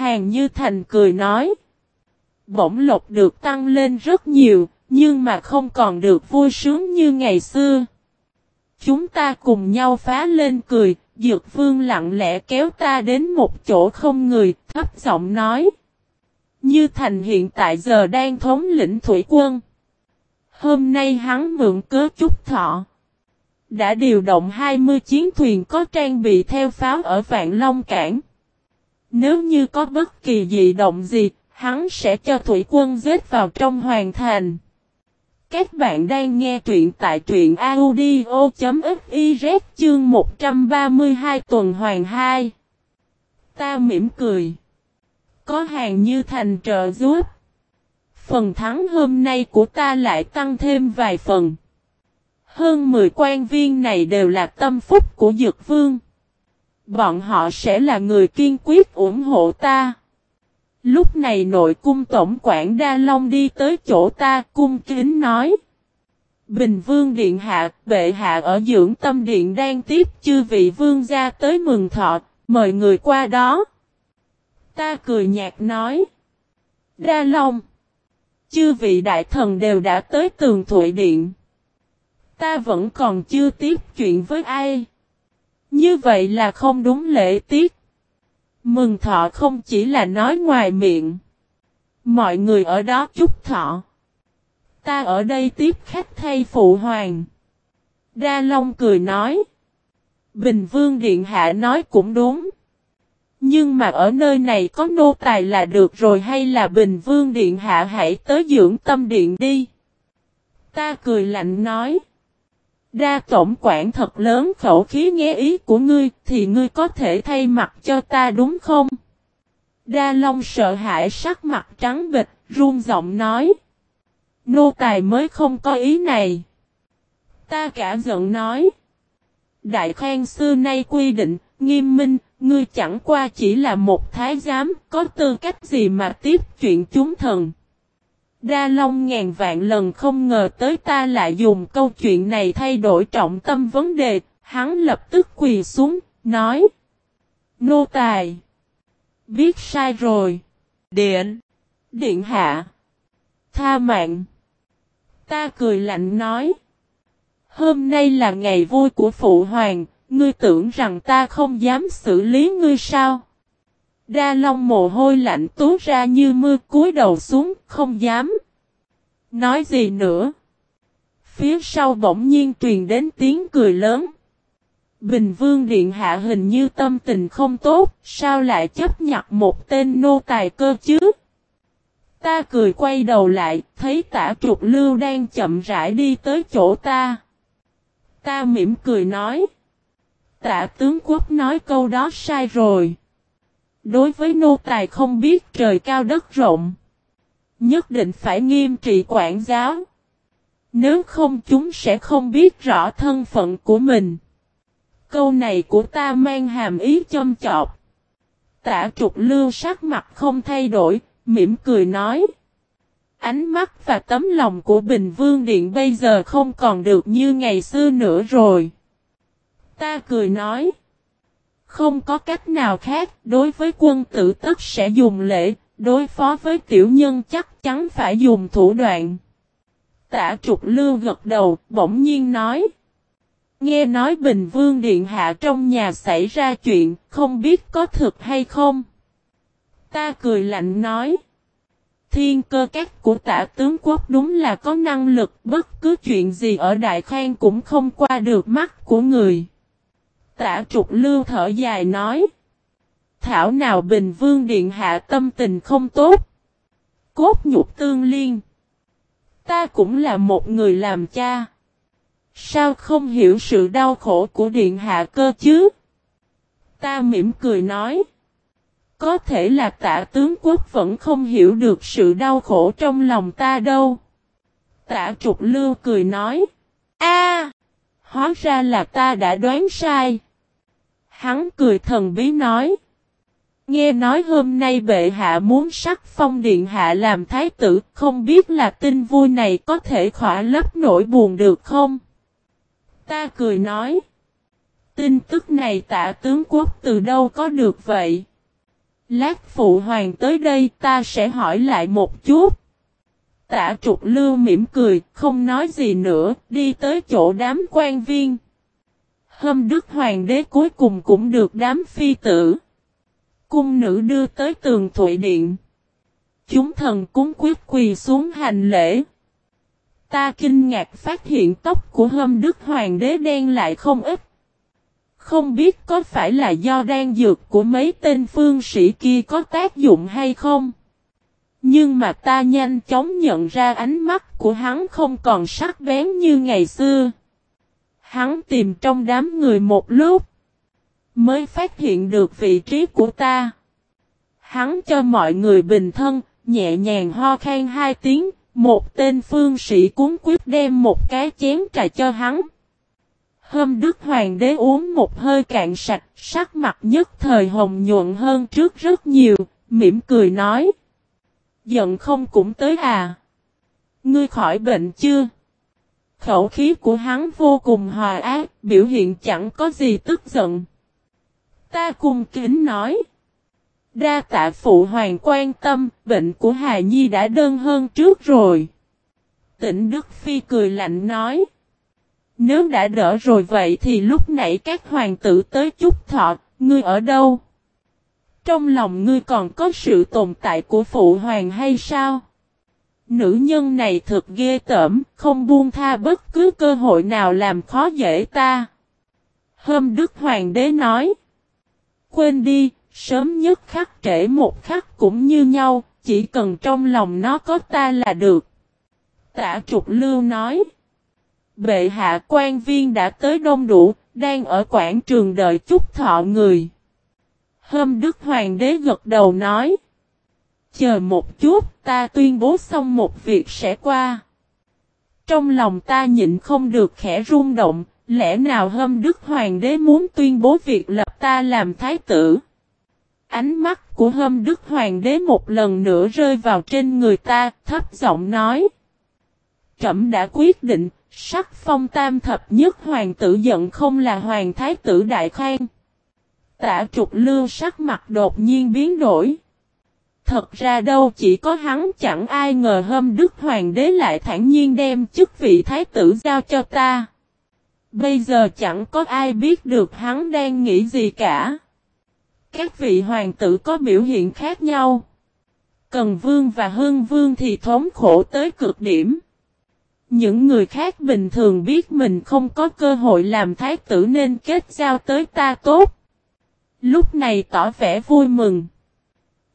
Hàng Như Thành cười nói. Bổng lộc được tăng lên rất nhiều, nhưng mà không còn được vui sướng như ngày xưa. Chúng ta cùng nhau phá lên cười, Dược Vương lặng lẽ kéo ta đến một chỗ không người, thấp giọng nói. Như Thành hiện tại giờ đang thống lĩnh thủy quân. Hôm nay hắn mượn cớ chút thọ. Đã điều động 20 chiến thuyền có trang bị theo pháo ở Vạn Long Cảng. Nếu như có bất kỳ dị động gì, hắn sẽ cho thủy quân giết vào trong hoàn thành. Các bạn đang nghe truyện tại truyện audio.fiz chương 132 tuần hoàng 2. Ta mỉm cười. Có hàng như thành trợ giúp. Phần thắng hôm nay của ta lại tăng thêm vài phần. Hơn 10 quan viên này đều là tâm phúc của Dược Vương. Bọn họ sẽ là người kiên quyết ủng hộ ta. Lúc này nội cung tổng quản Đa Long đi tới chỗ ta cung kính nói. Bình vương điện hạ, bệ hạ ở dưỡng tâm điện đang tiếp chư vị vương gia tới mừng thọ, mời người qua đó. Ta cười nhạt nói. Đa Long. Chư vị đại thần đều đã tới tường thụy điện. Ta vẫn còn chưa tiếp chuyện với ai. Như vậy là không đúng lễ tiết. Mừng thọ không chỉ là nói ngoài miệng. Mọi người ở đó chúc thọ. Ta ở đây tiếp khách thay phụ hoàng. Đa Long cười nói. Bình Vương Điện Hạ nói cũng đúng. Nhưng mà ở nơi này có nô tài là được rồi hay là Bình Vương Điện Hạ hãy tới dưỡng tâm điện đi. Ta cười lạnh nói. Đa tổng quản thật lớn khẩu khí nghe ý của ngươi thì ngươi có thể thay mặt cho ta đúng không? Đa Long sợ hãi sắc mặt trắng bịch, run giọng nói. Nô tài mới không có ý này. Ta cả giận nói. Đại khoan xưa nay quy định, nghiêm minh, ngươi chẳng qua chỉ là một thái giám, có tư cách gì mà tiếp chuyện chúng thần. Đa Long ngàn vạn lần không ngờ tới ta lại dùng câu chuyện này thay đổi trọng tâm vấn đề, hắn lập tức quỳ xuống, nói. Nô tài. Biết sai rồi. Điện. Điện hạ. Tha mạng. Ta cười lạnh nói. Hôm nay là ngày vui của phụ hoàng, ngươi tưởng rằng ta không dám xử lý ngươi sao? Đa Long mồ hôi lạnh tú ra như mưa cúi đầu xuống, không dám. Nói gì nữa? Phía sau bỗng nhiên truyền đến tiếng cười lớn. Bình Vương Điện Hạ hình như tâm tình không tốt, sao lại chấp nhận một tên nô tài cơ chứ? Ta cười quay đầu lại, thấy tả trục lưu đang chậm rãi đi tới chỗ ta. Ta mỉm cười nói. Tạ tướng quốc nói câu đó sai rồi. Đối với nô tài không biết trời cao đất rộng. Nhất định phải nghiêm trị quản giáo. Nếu không chúng sẽ không biết rõ thân phận của mình. Câu này của ta mang hàm ý châm chọc. Tả trục lưu sắc mặt không thay đổi, mỉm cười nói. Ánh mắt và tấm lòng của Bình Vương Điện bây giờ không còn được như ngày xưa nữa rồi. Ta cười nói. Không có cách nào khác, đối với quân tử tất sẽ dùng lễ, đối phó với tiểu nhân chắc chắn phải dùng thủ đoạn. Tả trục lưu gật đầu, bỗng nhiên nói. Nghe nói Bình Vương Điện Hạ trong nhà xảy ra chuyện, không biết có thực hay không. Ta cười lạnh nói. Thiên cơ các của tả tướng quốc đúng là có năng lực bất cứ chuyện gì ở Đại Khang cũng không qua được mắt của người. Tả trục lưu thở dài nói. Thảo nào Bình Vương Điện Hạ tâm tình không tốt. Cốt nhục tương liên. Ta cũng là một người làm cha. Sao không hiểu sự đau khổ của Điện Hạ cơ chứ? Ta mỉm cười nói. Có thể là tả tướng quốc vẫn không hiểu được sự đau khổ trong lòng ta đâu. Tả trục lưu cười nói. a Hóa ra là ta đã đoán sai. Hắn cười thần bí nói. Nghe nói hôm nay bệ hạ muốn sắc phong điện hạ làm thái tử, không biết là tin vui này có thể khỏa lấp nỗi buồn được không? Ta cười nói. Tin tức này tạ tướng quốc từ đâu có được vậy? Lát phụ hoàng tới đây ta sẽ hỏi lại một chút. Tả trục lưu mỉm cười, không nói gì nữa, đi tới chỗ đám quan viên. Hâm đức hoàng đế cuối cùng cũng được đám phi tử. Cung nữ đưa tới tường thụy điện. Chúng thần cúng quyết quỳ xuống hành lễ. Ta kinh ngạc phát hiện tóc của hâm đức hoàng đế đen lại không ít. Không biết có phải là do đan dược của mấy tên phương sĩ kia có tác dụng hay không? Nhưng mà ta nhanh chóng nhận ra ánh mắt của hắn không còn sắc bén như ngày xưa. Hắn tìm trong đám người một lúc. Mới phát hiện được vị trí của ta. Hắn cho mọi người bình thân, nhẹ nhàng ho khan hai tiếng. Một tên phương sĩ cuốn quyết đem một cái chén trà cho hắn. Hôm Đức Hoàng đế uống một hơi cạn sạch, sắc mặt nhất thời hồng nhuận hơn trước rất nhiều, mỉm cười nói. Giận không cũng tới à? Ngươi khỏi bệnh chưa? Khẩu khí của hắn vô cùng hòa ác, biểu hiện chẳng có gì tức giận. Ta cùng kính nói. Đa tạ phụ hoàng quan tâm, bệnh của Hà Nhi đã đơn hơn trước rồi. Tịnh Đức Phi cười lạnh nói. Nếu đã đỡ rồi vậy thì lúc nãy các hoàng tử tới chúc thọ, ngươi ở đâu? Trong lòng ngươi còn có sự tồn tại của phụ hoàng hay sao? Nữ nhân này thật ghê tởm, không buông tha bất cứ cơ hội nào làm khó dễ ta. Hôm Đức Hoàng đế nói. Quên đi, sớm nhất khắc trễ một khắc cũng như nhau, chỉ cần trong lòng nó có ta là được. Tả trục lưu nói. Bệ hạ quan viên đã tới đông đủ, đang ở quảng trường đợi chúc thọ người. Hôm Đức Hoàng đế gật đầu nói. Chờ một chút, ta tuyên bố xong một việc sẽ qua. Trong lòng ta nhịn không được khẽ rung động, lẽ nào hâm Đức Hoàng đế muốn tuyên bố việc lập ta làm thái tử. Ánh mắt của hâm Đức Hoàng đế một lần nữa rơi vào trên người ta, thấp giọng nói. Trẩm đã quyết định, sắc phong tam thập nhất hoàng tử giận không là hoàng thái tử đại khoan. Tả trục lưu sắc mặt đột nhiên biến đổi. Thật ra đâu chỉ có hắn, chẳng ai ngờ hôm Đức Hoàng đế lại thản nhiên đem chức vị thái tử giao cho ta. Bây giờ chẳng có ai biết được hắn đang nghĩ gì cả. Các vị hoàng tử có biểu hiện khác nhau. Cần vương và hương vương thì thống khổ tới cực điểm. Những người khác bình thường biết mình không có cơ hội làm thái tử nên kết giao tới ta tốt. Lúc này tỏ vẻ vui mừng.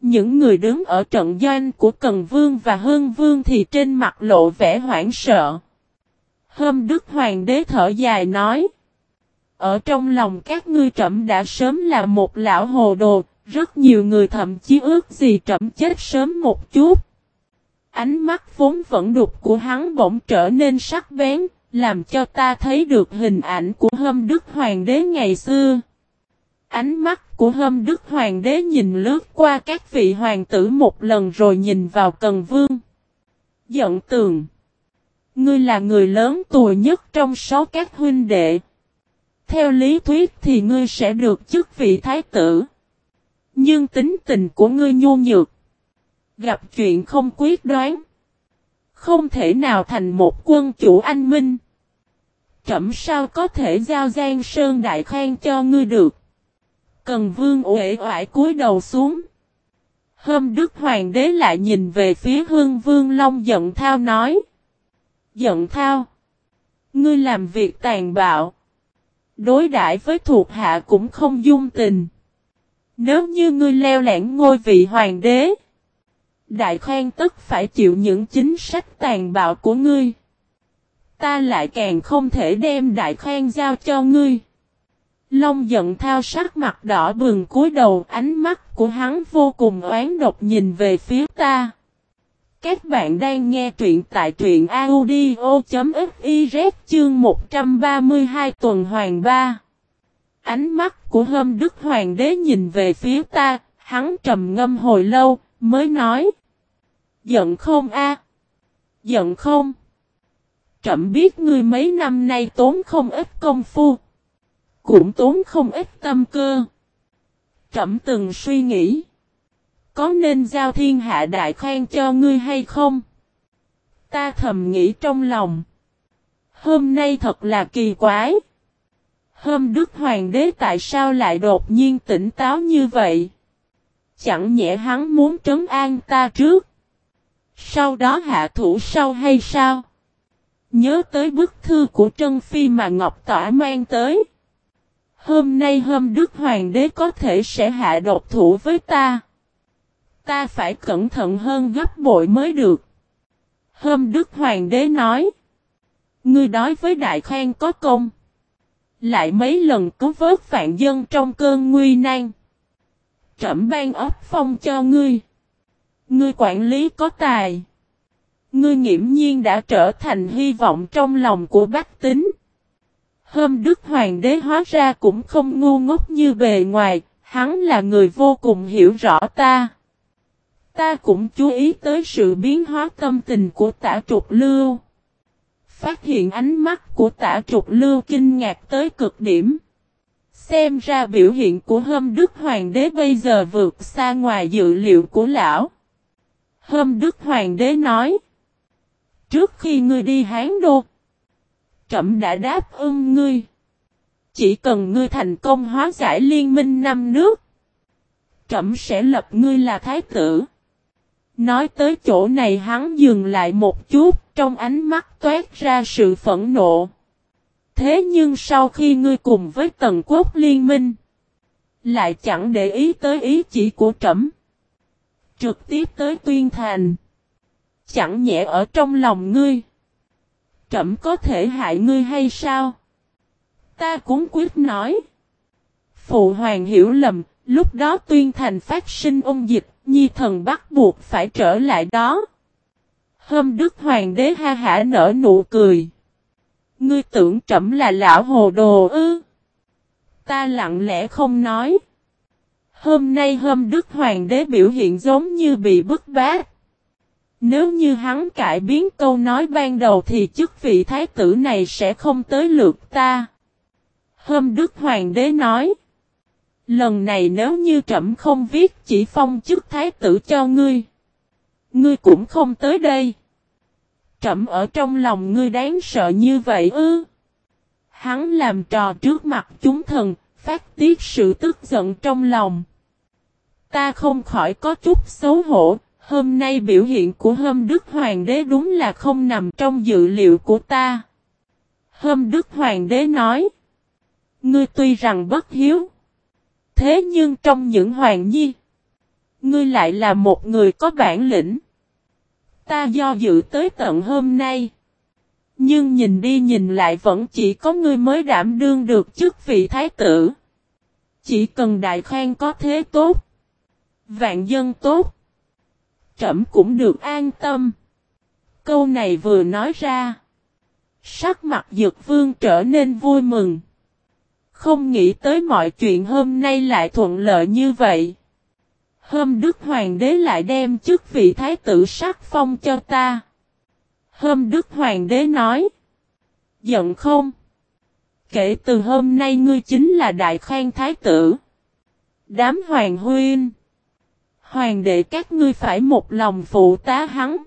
Những người đứng ở trận doanh của Cần Vương và Hương Vương thì trên mặt lộ vẻ hoảng sợ. Hôm Đức Hoàng đế thở dài nói. Ở trong lòng các ngươi trẫm đã sớm là một lão hồ đồ, rất nhiều người thậm chí ước gì trẫm chết sớm một chút. Ánh mắt vốn vẫn đục của hắn bỗng trở nên sắc bén, làm cho ta thấy được hình ảnh của hôm Đức Hoàng đế ngày xưa. Ánh mắt của hâm đức hoàng đế nhìn lướt qua các vị hoàng tử một lần rồi nhìn vào cần vương. Giận tường. Ngươi là người lớn tuổi nhất trong sáu các huynh đệ. Theo lý thuyết thì ngươi sẽ được chức vị thái tử. Nhưng tính tình của ngươi nhu nhược. Gặp chuyện không quyết đoán. Không thể nào thành một quân chủ anh minh. Trẩm sao có thể giao Giang Sơn Đại Khang cho ngươi được. Cần vương uể oải cúi đầu xuống. Hôm Đức Hoàng đế lại nhìn về phía hương vương Long giận thao nói. Giận thao. Ngươi làm việc tàn bạo. Đối đãi với thuộc hạ cũng không dung tình. Nếu như ngươi leo lẻn ngôi vị hoàng đế. Đại khoan tức phải chịu những chính sách tàn bạo của ngươi. Ta lại càng không thể đem đại khoan giao cho ngươi. Long giận thao sắc mặt đỏ bừng cúi đầu ánh mắt của hắn vô cùng oán độc nhìn về phía ta. Các bạn đang nghe truyện tại truyện audio.fiz chương 132 tuần hoàng ba. Ánh mắt của hâm đức hoàng đế nhìn về phía ta, hắn trầm ngâm hồi lâu, mới nói. Giận không a Giận không? Trậm biết ngươi mấy năm nay tốn không ít công phu, cũng tốn không ít tâm cơ. Trẩm từng suy nghĩ. có nên giao thiên hạ đại khoan cho ngươi hay không? Ta thầm nghĩ trong lòng. Hôm nay thật là kỳ quái. Hôm Đức Hoàng đế tại sao lại đột nhiên tỉnh táo như vậy? Chẳng nhẽ hắn muốn trấn an ta trước. Sau đó hạ thủ sau hay sao? Nhớ tới bức thư của Trân Phi mà Ngọc Tỏa mang tới. Hôm nay hôm Đức Hoàng đế có thể sẽ hạ độc thủ với ta. Ta phải cẩn thận hơn gấp bội mới được. Hôm Đức Hoàng đế nói. Ngươi đói với đại khoan có công. Lại mấy lần cứu vớt vạn dân trong cơn nguy nan. Trẩm ban ấp phong cho ngươi. Ngươi quản lý có tài. Ngươi nghiễm nhiên đã trở thành hy vọng trong lòng của bách tính. Hôm Đức Hoàng đế hóa ra cũng không ngu ngốc như bề ngoài, hắn là người vô cùng hiểu rõ ta. Ta cũng chú ý tới sự biến hóa tâm tình của tả trục lưu. Phát hiện ánh mắt của tả trục lưu kinh ngạc tới cực điểm. Xem ra biểu hiện của hôm Đức Hoàng đế bây giờ vượt xa ngoài dự liệu của lão. Hôm Đức Hoàng đế nói. Trước khi ngươi đi Hán Đô. Trẩm đã đáp ưng ngươi. Chỉ cần ngươi thành công hóa giải liên minh năm nước. Trẩm sẽ lập ngươi là thái tử. Nói tới chỗ này hắn dừng lại một chút, trong ánh mắt toát ra sự phẫn nộ. Thế nhưng sau khi ngươi cùng với tần quốc liên minh, lại chẳng để ý tới ý chỉ của trẫm Trực tiếp tới tuyên thành. Chẳng nhẹ ở trong lòng ngươi. Trẫm có thể hại ngươi hay sao? Ta cũng quyết nói. Phụ hoàng hiểu lầm, lúc đó tuyên thành phát sinh ôn dịch, nhi thần bắt buộc phải trở lại đó. Hôm Đức Hoàng đế ha hả nở nụ cười. Ngươi tưởng trẫm là lão hồ đồ ư? Ta lặng lẽ không nói. Hôm nay hôm Đức Hoàng đế biểu hiện giống như bị bức bát. Nếu như hắn cải biến câu nói ban đầu thì chức vị thái tử này sẽ không tới lượt ta. Hôm Đức Hoàng đế nói. Lần này nếu như trẫm không viết chỉ phong chức thái tử cho ngươi. Ngươi cũng không tới đây. Trẫm ở trong lòng ngươi đáng sợ như vậy ư. Hắn làm trò trước mặt chúng thần, phát tiết sự tức giận trong lòng. Ta không khỏi có chút xấu hổ, hôm nay biểu hiện của hôm Đức Hoàng đế đúng là không nằm trong dự liệu của ta. Hôm Đức Hoàng đế nói, Ngươi tuy rằng bất hiếu, thế nhưng trong những hoàng nhi, ngươi lại là một người có bản lĩnh. Ta do dự tới tận hôm nay. Nhưng nhìn đi nhìn lại vẫn chỉ có ngươi mới đảm đương được chức vị thái tử. Chỉ cần đại khoan có thế tốt. Vạn dân tốt trẫm cũng được an tâm. Câu này vừa nói ra. Sắc mặt dược vương trở nên vui mừng. Không nghĩ tới mọi chuyện hôm nay lại thuận lợi như vậy. Hôm Đức Hoàng đế lại đem chức vị thái tử sắc phong cho ta. Hôm Đức Hoàng đế nói. Giận không? Kể từ hôm nay ngươi chính là đại khang thái tử. Đám hoàng huynh. Hoàng đệ các ngươi phải một lòng phụ tá hắn.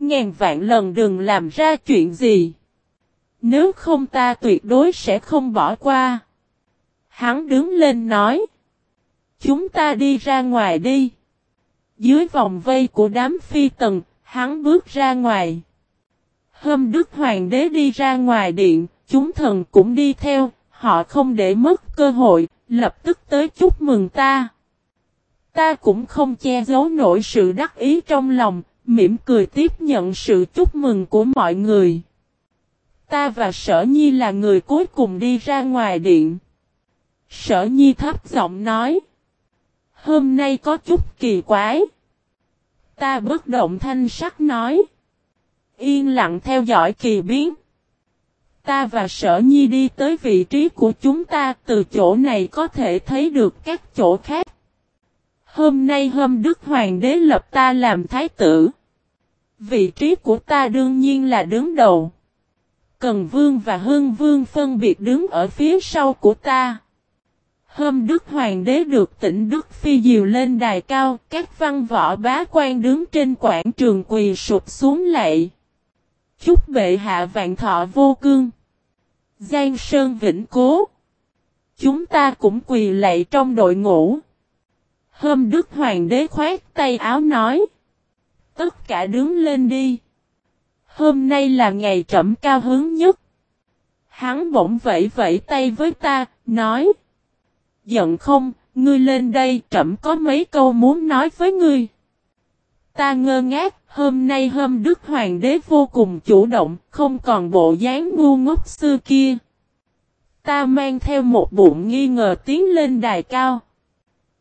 Ngàn vạn lần đừng làm ra chuyện gì. Nếu không ta tuyệt đối sẽ không bỏ qua. Hắn đứng lên nói. Chúng ta đi ra ngoài đi. Dưới vòng vây của đám phi tần, hắn bước ra ngoài. Hôm Đức Hoàng đế đi ra ngoài điện, chúng thần cũng đi theo, họ không để mất cơ hội, lập tức tới chúc mừng ta. Ta cũng không che giấu nổi sự đắc ý trong lòng, mỉm cười tiếp nhận sự chúc mừng của mọi người. Ta và Sở Nhi là người cuối cùng đi ra ngoài điện. Sở Nhi thấp giọng nói. Hôm nay có chút kỳ quái. Ta bất động thanh sắc nói. Yên lặng theo dõi kỳ biến. Ta và sở nhi đi tới vị trí của chúng ta từ chỗ này có thể thấy được các chỗ khác. Hôm nay hôm Đức Hoàng đế lập ta làm thái tử. Vị trí của ta đương nhiên là đứng đầu. Cần Vương và Hưng Vương phân biệt đứng ở phía sau của ta. Hôm Đức Hoàng đế được tỉnh Đức Phi diều lên đài cao, các văn võ bá quan đứng trên quảng trường quỳ sụp xuống lạy. Chúc bệ hạ vạn thọ vô cương. Giang Sơn vĩnh cố. Chúng ta cũng quỳ lạy trong đội ngũ. Hôm Đức Hoàng đế khoát tay áo nói. Tất cả đứng lên đi. Hôm nay là ngày trẫm cao hứng nhất. Hắn bỗng vẫy vẫy tay với ta, nói. Giận không, ngươi lên đây trẫm có mấy câu muốn nói với ngươi. Ta ngơ ngác, hôm nay hôm Đức Hoàng đế vô cùng chủ động, không còn bộ dáng ngu ngốc xưa kia. Ta mang theo một bụng nghi ngờ tiến lên đài cao.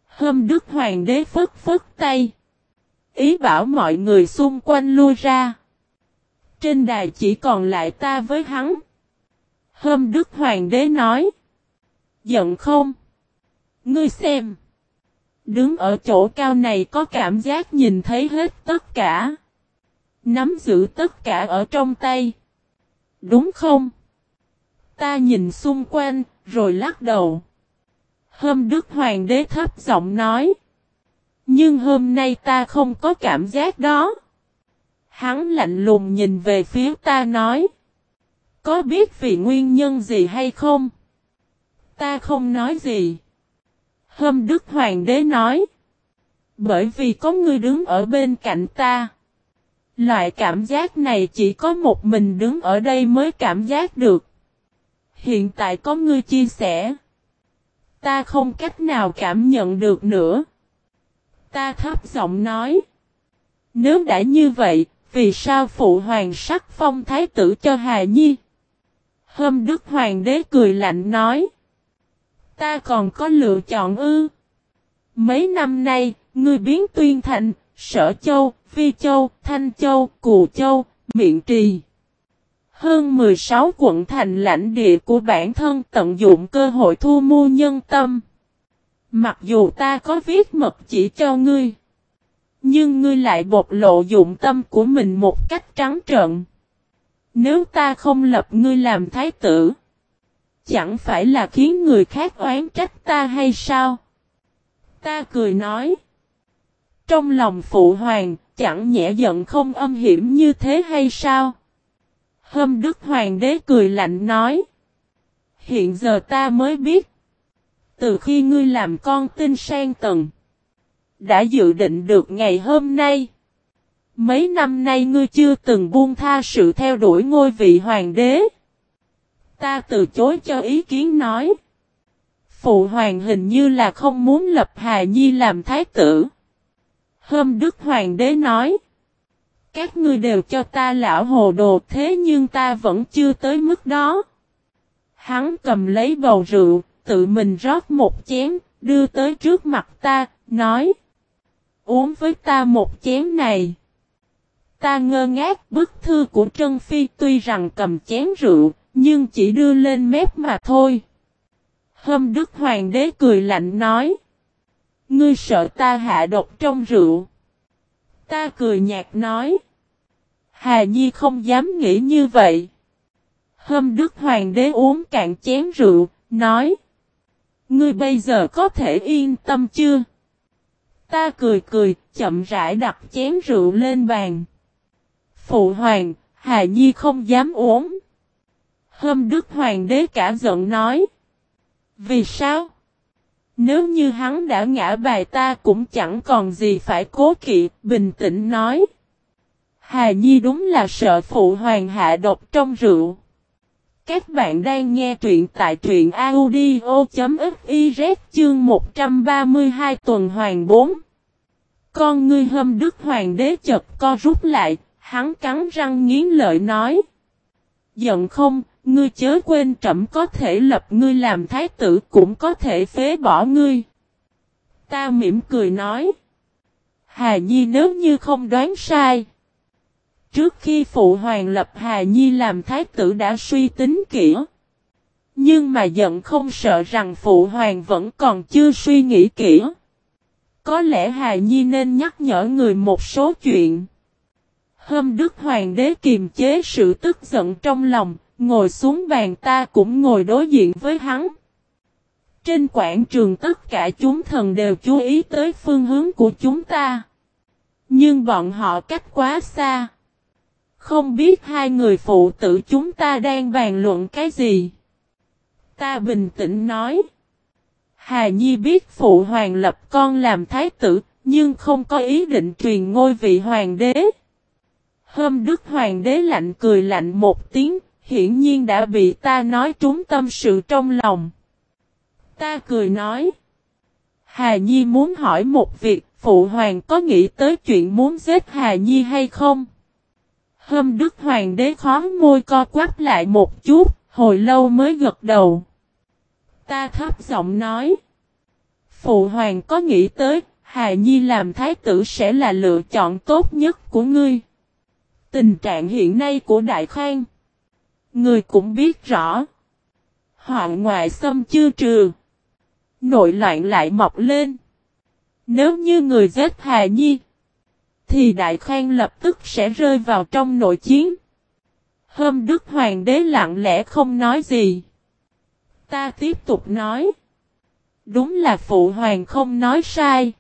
Hôm Đức Hoàng đế phất phất tay. Ý bảo mọi người xung quanh lui ra. Trên đài chỉ còn lại ta với hắn. Hôm Đức Hoàng đế nói. Giận không? Ngươi xem. Đứng ở chỗ cao này có cảm giác nhìn thấy hết tất cả. Nắm giữ tất cả ở trong tay. Đúng không? Ta nhìn xung quanh, rồi lắc đầu. Hôm Đức Hoàng đế thấp giọng nói. Nhưng hôm nay ta không có cảm giác đó. Hắn lạnh lùng nhìn về phía ta nói. Có biết vì nguyên nhân gì hay không? Ta không nói gì. Hôm Đức Hoàng đế nói. Bởi vì có người đứng ở bên cạnh ta. Loại cảm giác này chỉ có một mình đứng ở đây mới cảm giác được. Hiện tại có người chia sẻ. Ta không cách nào cảm nhận được nữa. Ta thấp giọng nói. Nếu đã như vậy, vì sao phụ hoàng sắc phong thái tử cho Hà Nhi? Hôm Đức Hoàng đế cười lạnh nói. Ta còn có lựa chọn ư. Mấy năm nay, ngươi biến tuyên thành, sở châu, phi châu, thanh châu, cù châu, miệng trì. Hơn 16 quận thành lãnh địa của bản thân tận dụng cơ hội thu mua nhân tâm. Mặc dù ta có viết mật chỉ cho ngươi. Nhưng ngươi lại bộc lộ dụng tâm của mình một cách trắng trợn. Nếu ta không lập ngươi làm thái tử. Chẳng phải là khiến người khác oán trách ta hay sao? Ta cười nói. Trong lòng phụ hoàng, chẳng nhẹ giận không âm hiểm như thế hay sao? Hôm Đức Hoàng đế cười lạnh nói. Hiện giờ ta mới biết. Từ khi ngươi làm con tin sang tầng. Đã dự định được ngày hôm nay. Mấy năm nay ngươi chưa từng buông tha sự theo đuổi ngôi vị hoàng đế. Ta từ chối cho ý kiến nói. Phụ hoàng hình như là không muốn lập Hà Nhi làm thái tử. Hôm Đức Hoàng đế nói. Các ngươi đều cho ta lão hồ đồ thế nhưng ta vẫn chưa tới mức đó. Hắn cầm lấy bầu rượu, tự mình rót một chén, đưa tới trước mặt ta, nói. Uống với ta một chén này. Ta ngơ ngác bức thư của Trân Phi tuy rằng cầm chén rượu, nhưng chỉ đưa lên mép mà thôi. Hôm Đức Hoàng đế cười lạnh nói. Ngươi sợ ta hạ độc trong rượu. Ta cười nhạt nói. Hà Nhi không dám nghĩ như vậy. Hôm Đức Hoàng đế uống cạn chén rượu, nói. Ngươi bây giờ có thể yên tâm chưa? Ta cười cười, chậm rãi đặt chén rượu lên bàn. Phụ hoàng, Hà Nhi không dám uống. Hôm Đức Hoàng đế cả giận nói. Vì sao? Nếu như hắn đã ngã bài ta cũng chẳng còn gì phải cố kỵ, bình tĩnh nói. Hà Nhi đúng là sợ phụ hoàng hạ độc trong rượu. Các bạn đang nghe truyện tại truyện audio.fiz chương 132 tuần hoàng 4. Con ngươi hâm đức hoàng đế chật co rút lại, hắn cắn răng nghiến lợi nói. Giận không, ngươi chớ quên trẫm có thể lập ngươi làm thái tử cũng có thể phế bỏ ngươi. Ta mỉm cười nói. Hà Nhi nếu như không đoán sai. Trước khi phụ hoàng lập Hà Nhi làm thái tử đã suy tính kỹ. Nhưng mà giận không sợ rằng phụ hoàng vẫn còn chưa suy nghĩ kỹ. Có lẽ Hà Nhi nên nhắc nhở người một số chuyện. Hôm Đức Hoàng đế kiềm chế sự tức giận trong lòng, ngồi xuống bàn ta cũng ngồi đối diện với hắn. Trên quảng trường tất cả chúng thần đều chú ý tới phương hướng của chúng ta. Nhưng bọn họ cách quá xa. Không biết hai người phụ tử chúng ta đang bàn luận cái gì. Ta bình tĩnh nói. Hà Nhi biết phụ hoàng lập con làm thái tử, nhưng không có ý định truyền ngôi vị hoàng đế. Hôm Đức Hoàng đế lạnh cười lạnh một tiếng, hiển nhiên đã bị ta nói trúng tâm sự trong lòng. Ta cười nói. Hà Nhi muốn hỏi một việc, Phụ Hoàng có nghĩ tới chuyện muốn giết Hà Nhi hay không? Hôm Đức Hoàng đế khó môi co quắp lại một chút, hồi lâu mới gật đầu. Ta thấp giọng nói. Phụ Hoàng có nghĩ tới, Hà Nhi làm thái tử sẽ là lựa chọn tốt nhất của ngươi. Tình trạng hiện nay của Đại Khang. Người cũng biết rõ. Hoạn ngoại xâm chưa trừ. Nội loạn lại mọc lên. Nếu như người giết Hà Nhi. Thì Đại Khang lập tức sẽ rơi vào trong nội chiến. Hôm Đức Hoàng đế lặng lẽ không nói gì. Ta tiếp tục nói. Đúng là Phụ Hoàng không nói sai.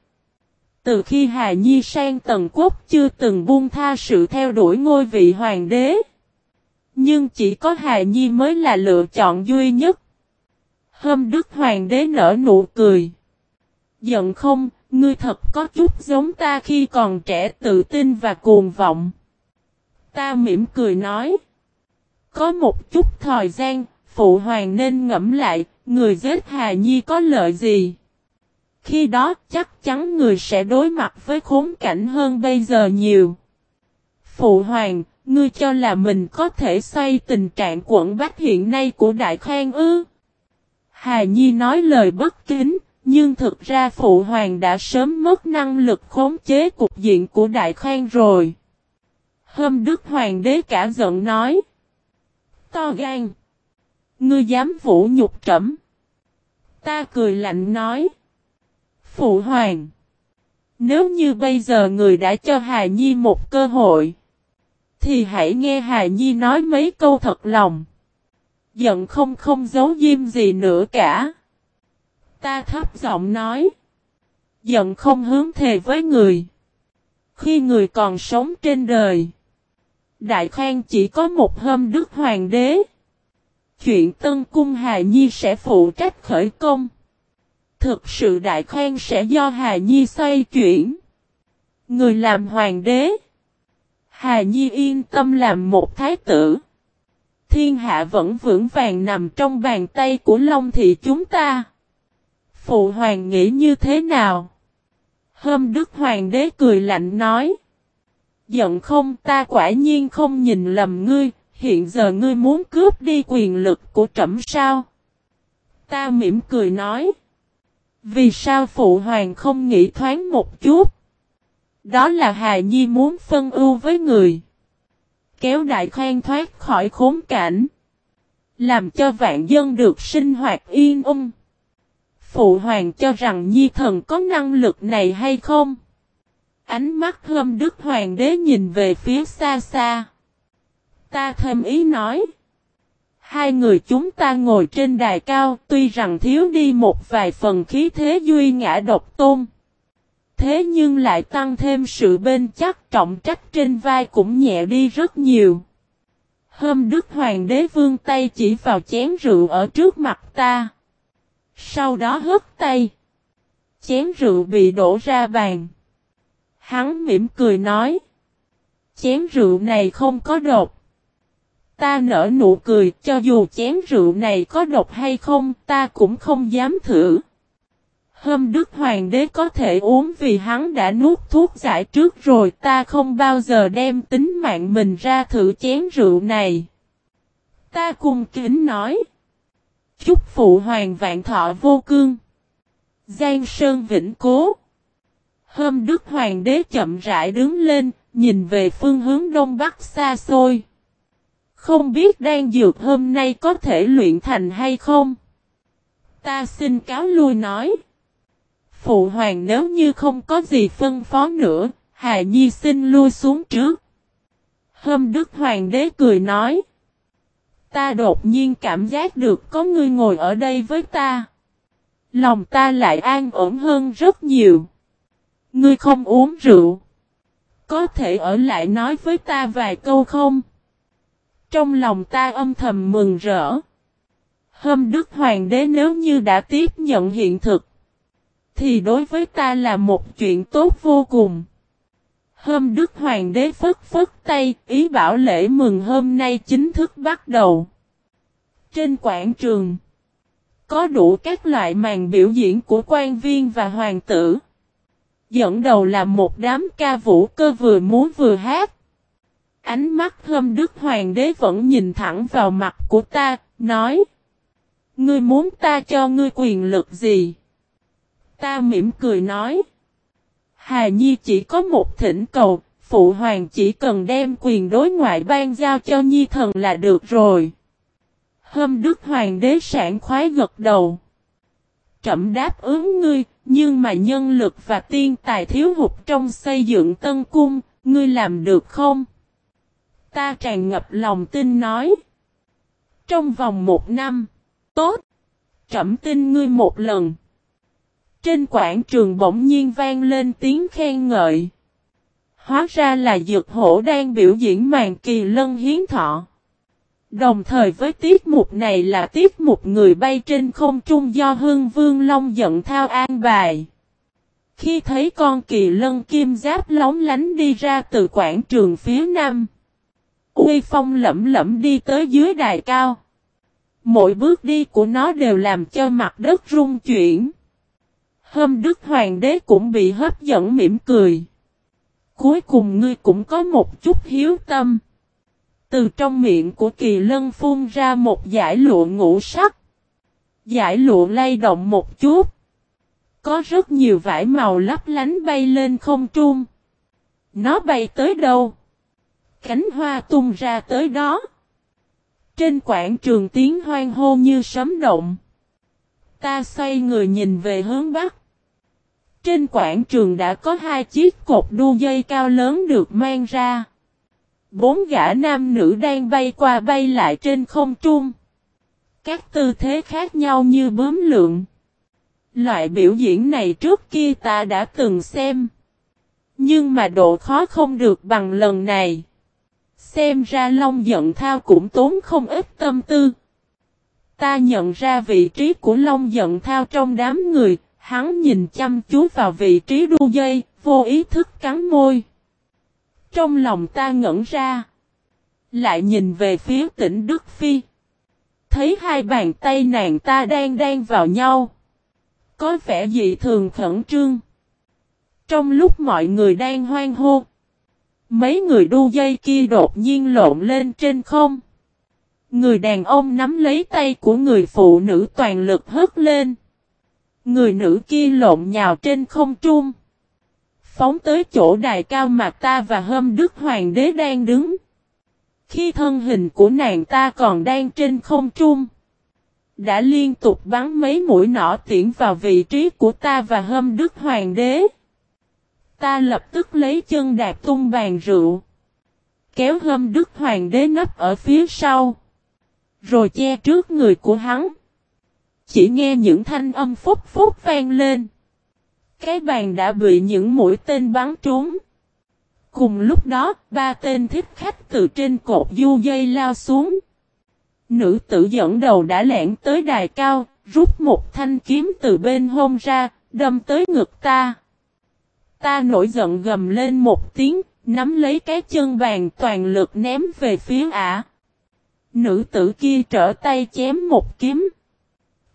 Từ khi Hà Nhi sang Tần quốc chưa từng buông tha sự theo đuổi ngôi vị hoàng đế. Nhưng chỉ có Hà Nhi mới là lựa chọn duy nhất. Hôm Đức Hoàng đế nở nụ cười. Giận không, ngươi thật có chút giống ta khi còn trẻ tự tin và cuồng vọng. Ta mỉm cười nói. Có một chút thời gian, Phụ Hoàng nên ngẫm lại, người giết Hà Nhi có lợi gì? Khi đó chắc chắn người sẽ đối mặt với khốn cảnh hơn bây giờ nhiều. Phụ Hoàng, ngươi cho là mình có thể xoay tình trạng quẩn bách hiện nay của Đại Khang ư? Hà Nhi nói lời bất kính, nhưng thực ra Phụ Hoàng đã sớm mất năng lực khống chế cục diện của Đại Khang rồi. Hôm Đức Hoàng đế cả giận nói. To gan. Ngươi dám vũ nhục trẫm. Ta cười lạnh nói. Phụ Hoàng. Nếu như bây giờ người đã cho Hà Nhi một cơ hội. Thì hãy nghe Hà Nhi nói mấy câu thật lòng. Giận không không giấu diêm gì nữa cả. Ta thấp giọng nói. Giận không hướng thề với người. Khi người còn sống trên đời. Đại Khang chỉ có một hôm Đức Hoàng đế. Chuyện Tân Cung Hà Nhi sẽ phụ trách khởi công. Thực sự Đại Khang sẽ do Hà Nhi xoay chuyển. Người làm hoàng đế. Hà Nhi yên tâm làm một thái tử. Thiên hạ vẫn vững vàng nằm trong bàn tay của Long Thị chúng ta. Phụ hoàng nghĩ như thế nào? Hôm Đức Hoàng đế cười lạnh nói. Giận không ta quả nhiên không nhìn lầm ngươi, hiện giờ ngươi muốn cướp đi quyền lực của trẫm sao? Ta mỉm cười nói. Vì sao phụ hoàng không nghĩ thoáng một chút? Đó là Hà Nhi muốn phân ưu với người. Kéo đại khoan thoát khỏi khốn cảnh. Làm cho vạn dân được sinh hoạt yên ung. Phụ hoàng cho rằng Nhi thần có năng lực này hay không? Ánh mắt hâm đức hoàng đế nhìn về phía xa xa. Ta thêm ý nói. Hai người chúng ta ngồi trên đài cao, tuy rằng thiếu đi một vài phần khí thế duy ngã độc tôn. Thế nhưng lại tăng thêm sự bên chắc trọng trách trên vai cũng nhẹ đi rất nhiều. Hôm Đức Hoàng đế vương tay chỉ vào chén rượu ở trước mặt ta. Sau đó hất tay. Chén rượu bị đổ ra bàn. Hắn mỉm cười nói. Chén rượu này không có độc. Ta nở nụ cười, cho dù chén rượu này có độc hay không, ta cũng không dám thử. Hôm Đức Hoàng đế có thể uống vì hắn đã nuốt thuốc giải trước rồi, ta không bao giờ đem tính mạng mình ra thử chén rượu này. Ta cùng kính nói. Chúc phụ hoàng vạn thọ vô cương. Giang Sơn Vĩnh Cố. Hôm Đức Hoàng đế chậm rãi đứng lên, nhìn về phương hướng đông bắc xa xôi. Không biết đang dược hôm nay có thể luyện thành hay không? Ta xin cáo lui nói. Phụ hoàng nếu như không có gì phân phó nữa, Hà Nhi xin lui xuống trước. Hôm Đức Hoàng đế cười nói. Ta đột nhiên cảm giác được có người ngồi ở đây với ta. Lòng ta lại an ổn hơn rất nhiều. Ngươi không uống rượu. Có thể ở lại nói với ta vài câu không? Trong lòng ta âm thầm mừng rỡ. Hâm Đức Hoàng đế nếu như đã tiếp nhận hiện thực. Thì đối với ta là một chuyện tốt vô cùng hôm Đức Hoàng đế phất phất tay, ý bảo lễ mừng hôm nay chính thức bắt đầu. Trên quảng trường, có đủ các loại màn biểu diễn của quan viên và hoàng tử. Dẫn đầu là một đám ca vũ cơ vừa múa vừa hát. Ánh mắt hôm Đức Hoàng đế vẫn nhìn thẳng vào mặt của ta, nói. Ngươi muốn ta cho ngươi quyền lực gì? Ta mỉm cười nói. Hà Nhi chỉ có một thỉnh cầu, Phụ Hoàng chỉ cần đem quyền đối ngoại ban giao cho Nhi thần là được rồi. Hâm Đức Hoàng đế sản khoái gật đầu. Trẩm đáp ứng ngươi, nhưng mà nhân lực và tiên tài thiếu hụt trong xây dựng tân cung, ngươi làm được không? Ta tràn ngập lòng tin nói. Trong vòng một năm, tốt, trẩm tin ngươi một lần. Trên quảng trường bỗng nhiên vang lên tiếng khen ngợi. Hóa ra là dược hổ đang biểu diễn màn kỳ lân hiến thọ. Đồng thời với tiết mục này là tiết mục người bay trên không trung do Hương Vương Long giận thao an bài. Khi thấy con kỳ lân kim giáp lóng lánh đi ra từ quảng trường phía nam. Uy phong lẫm lẫm đi tới dưới đài cao. Mỗi bước đi của nó đều làm cho mặt đất rung chuyển hôm Đức Hoàng đế cũng bị hấp dẫn mỉm cười. Cuối cùng ngươi cũng có một chút hiếu tâm. Từ trong miệng của kỳ lân phun ra một giải lụa ngũ sắc. Giải lụa lay động một chút. Có rất nhiều vải màu lấp lánh bay lên không trung. Nó bay tới đâu? Cánh hoa tung ra tới đó. Trên quảng trường tiếng hoang hô như sấm động. Ta xoay người nhìn về hướng bắc. Trên quảng trường đã có hai chiếc cột đu dây cao lớn được mang ra. Bốn gã nam nữ đang bay qua bay lại trên không trung. Các tư thế khác nhau như bướm lượng. Loại biểu diễn này trước kia ta đã từng xem. Nhưng mà độ khó không được bằng lần này. Xem ra Long giận thao cũng tốn không ít tâm tư. Ta nhận ra vị trí của Long giận thao trong đám người, hắn nhìn chăm chú vào vị trí đu dây, vô ý thức cắn môi. Trong lòng ta ngẩn ra. Lại nhìn về phía tỉnh Đức Phi. Thấy hai bàn tay nàng ta đang đang vào nhau. Có vẻ dị thường khẩn trương. Trong lúc mọi người đang hoang hô. Mấy người đu dây kia đột nhiên lộn lên trên không. Người đàn ông nắm lấy tay của người phụ nữ toàn lực hất lên. Người nữ kia lộn nhào trên không trung. Phóng tới chỗ đài cao mà ta và hâm đức hoàng đế đang đứng. Khi thân hình của nàng ta còn đang trên không trung. Đã liên tục bắn mấy mũi nỏ tiễn vào vị trí của ta và hâm đức hoàng đế. Ta lập tức lấy chân đạp tung bàn rượu. Kéo hâm đức hoàng đế nấp ở phía sau. Rồi che trước người của hắn. Chỉ nghe những thanh âm phúc phúc vang lên. Cái bàn đã bị những mũi tên bắn trúng. Cùng lúc đó, ba tên thích khách từ trên cột du dây lao xuống. Nữ tử dẫn đầu đã lẻn tới đài cao, rút một thanh kiếm từ bên hông ra, đâm tới ngực ta. Ta nổi giận gầm lên một tiếng, nắm lấy cái chân bàn toàn lực ném về phía ả. Nữ tử kia trở tay chém một kiếm.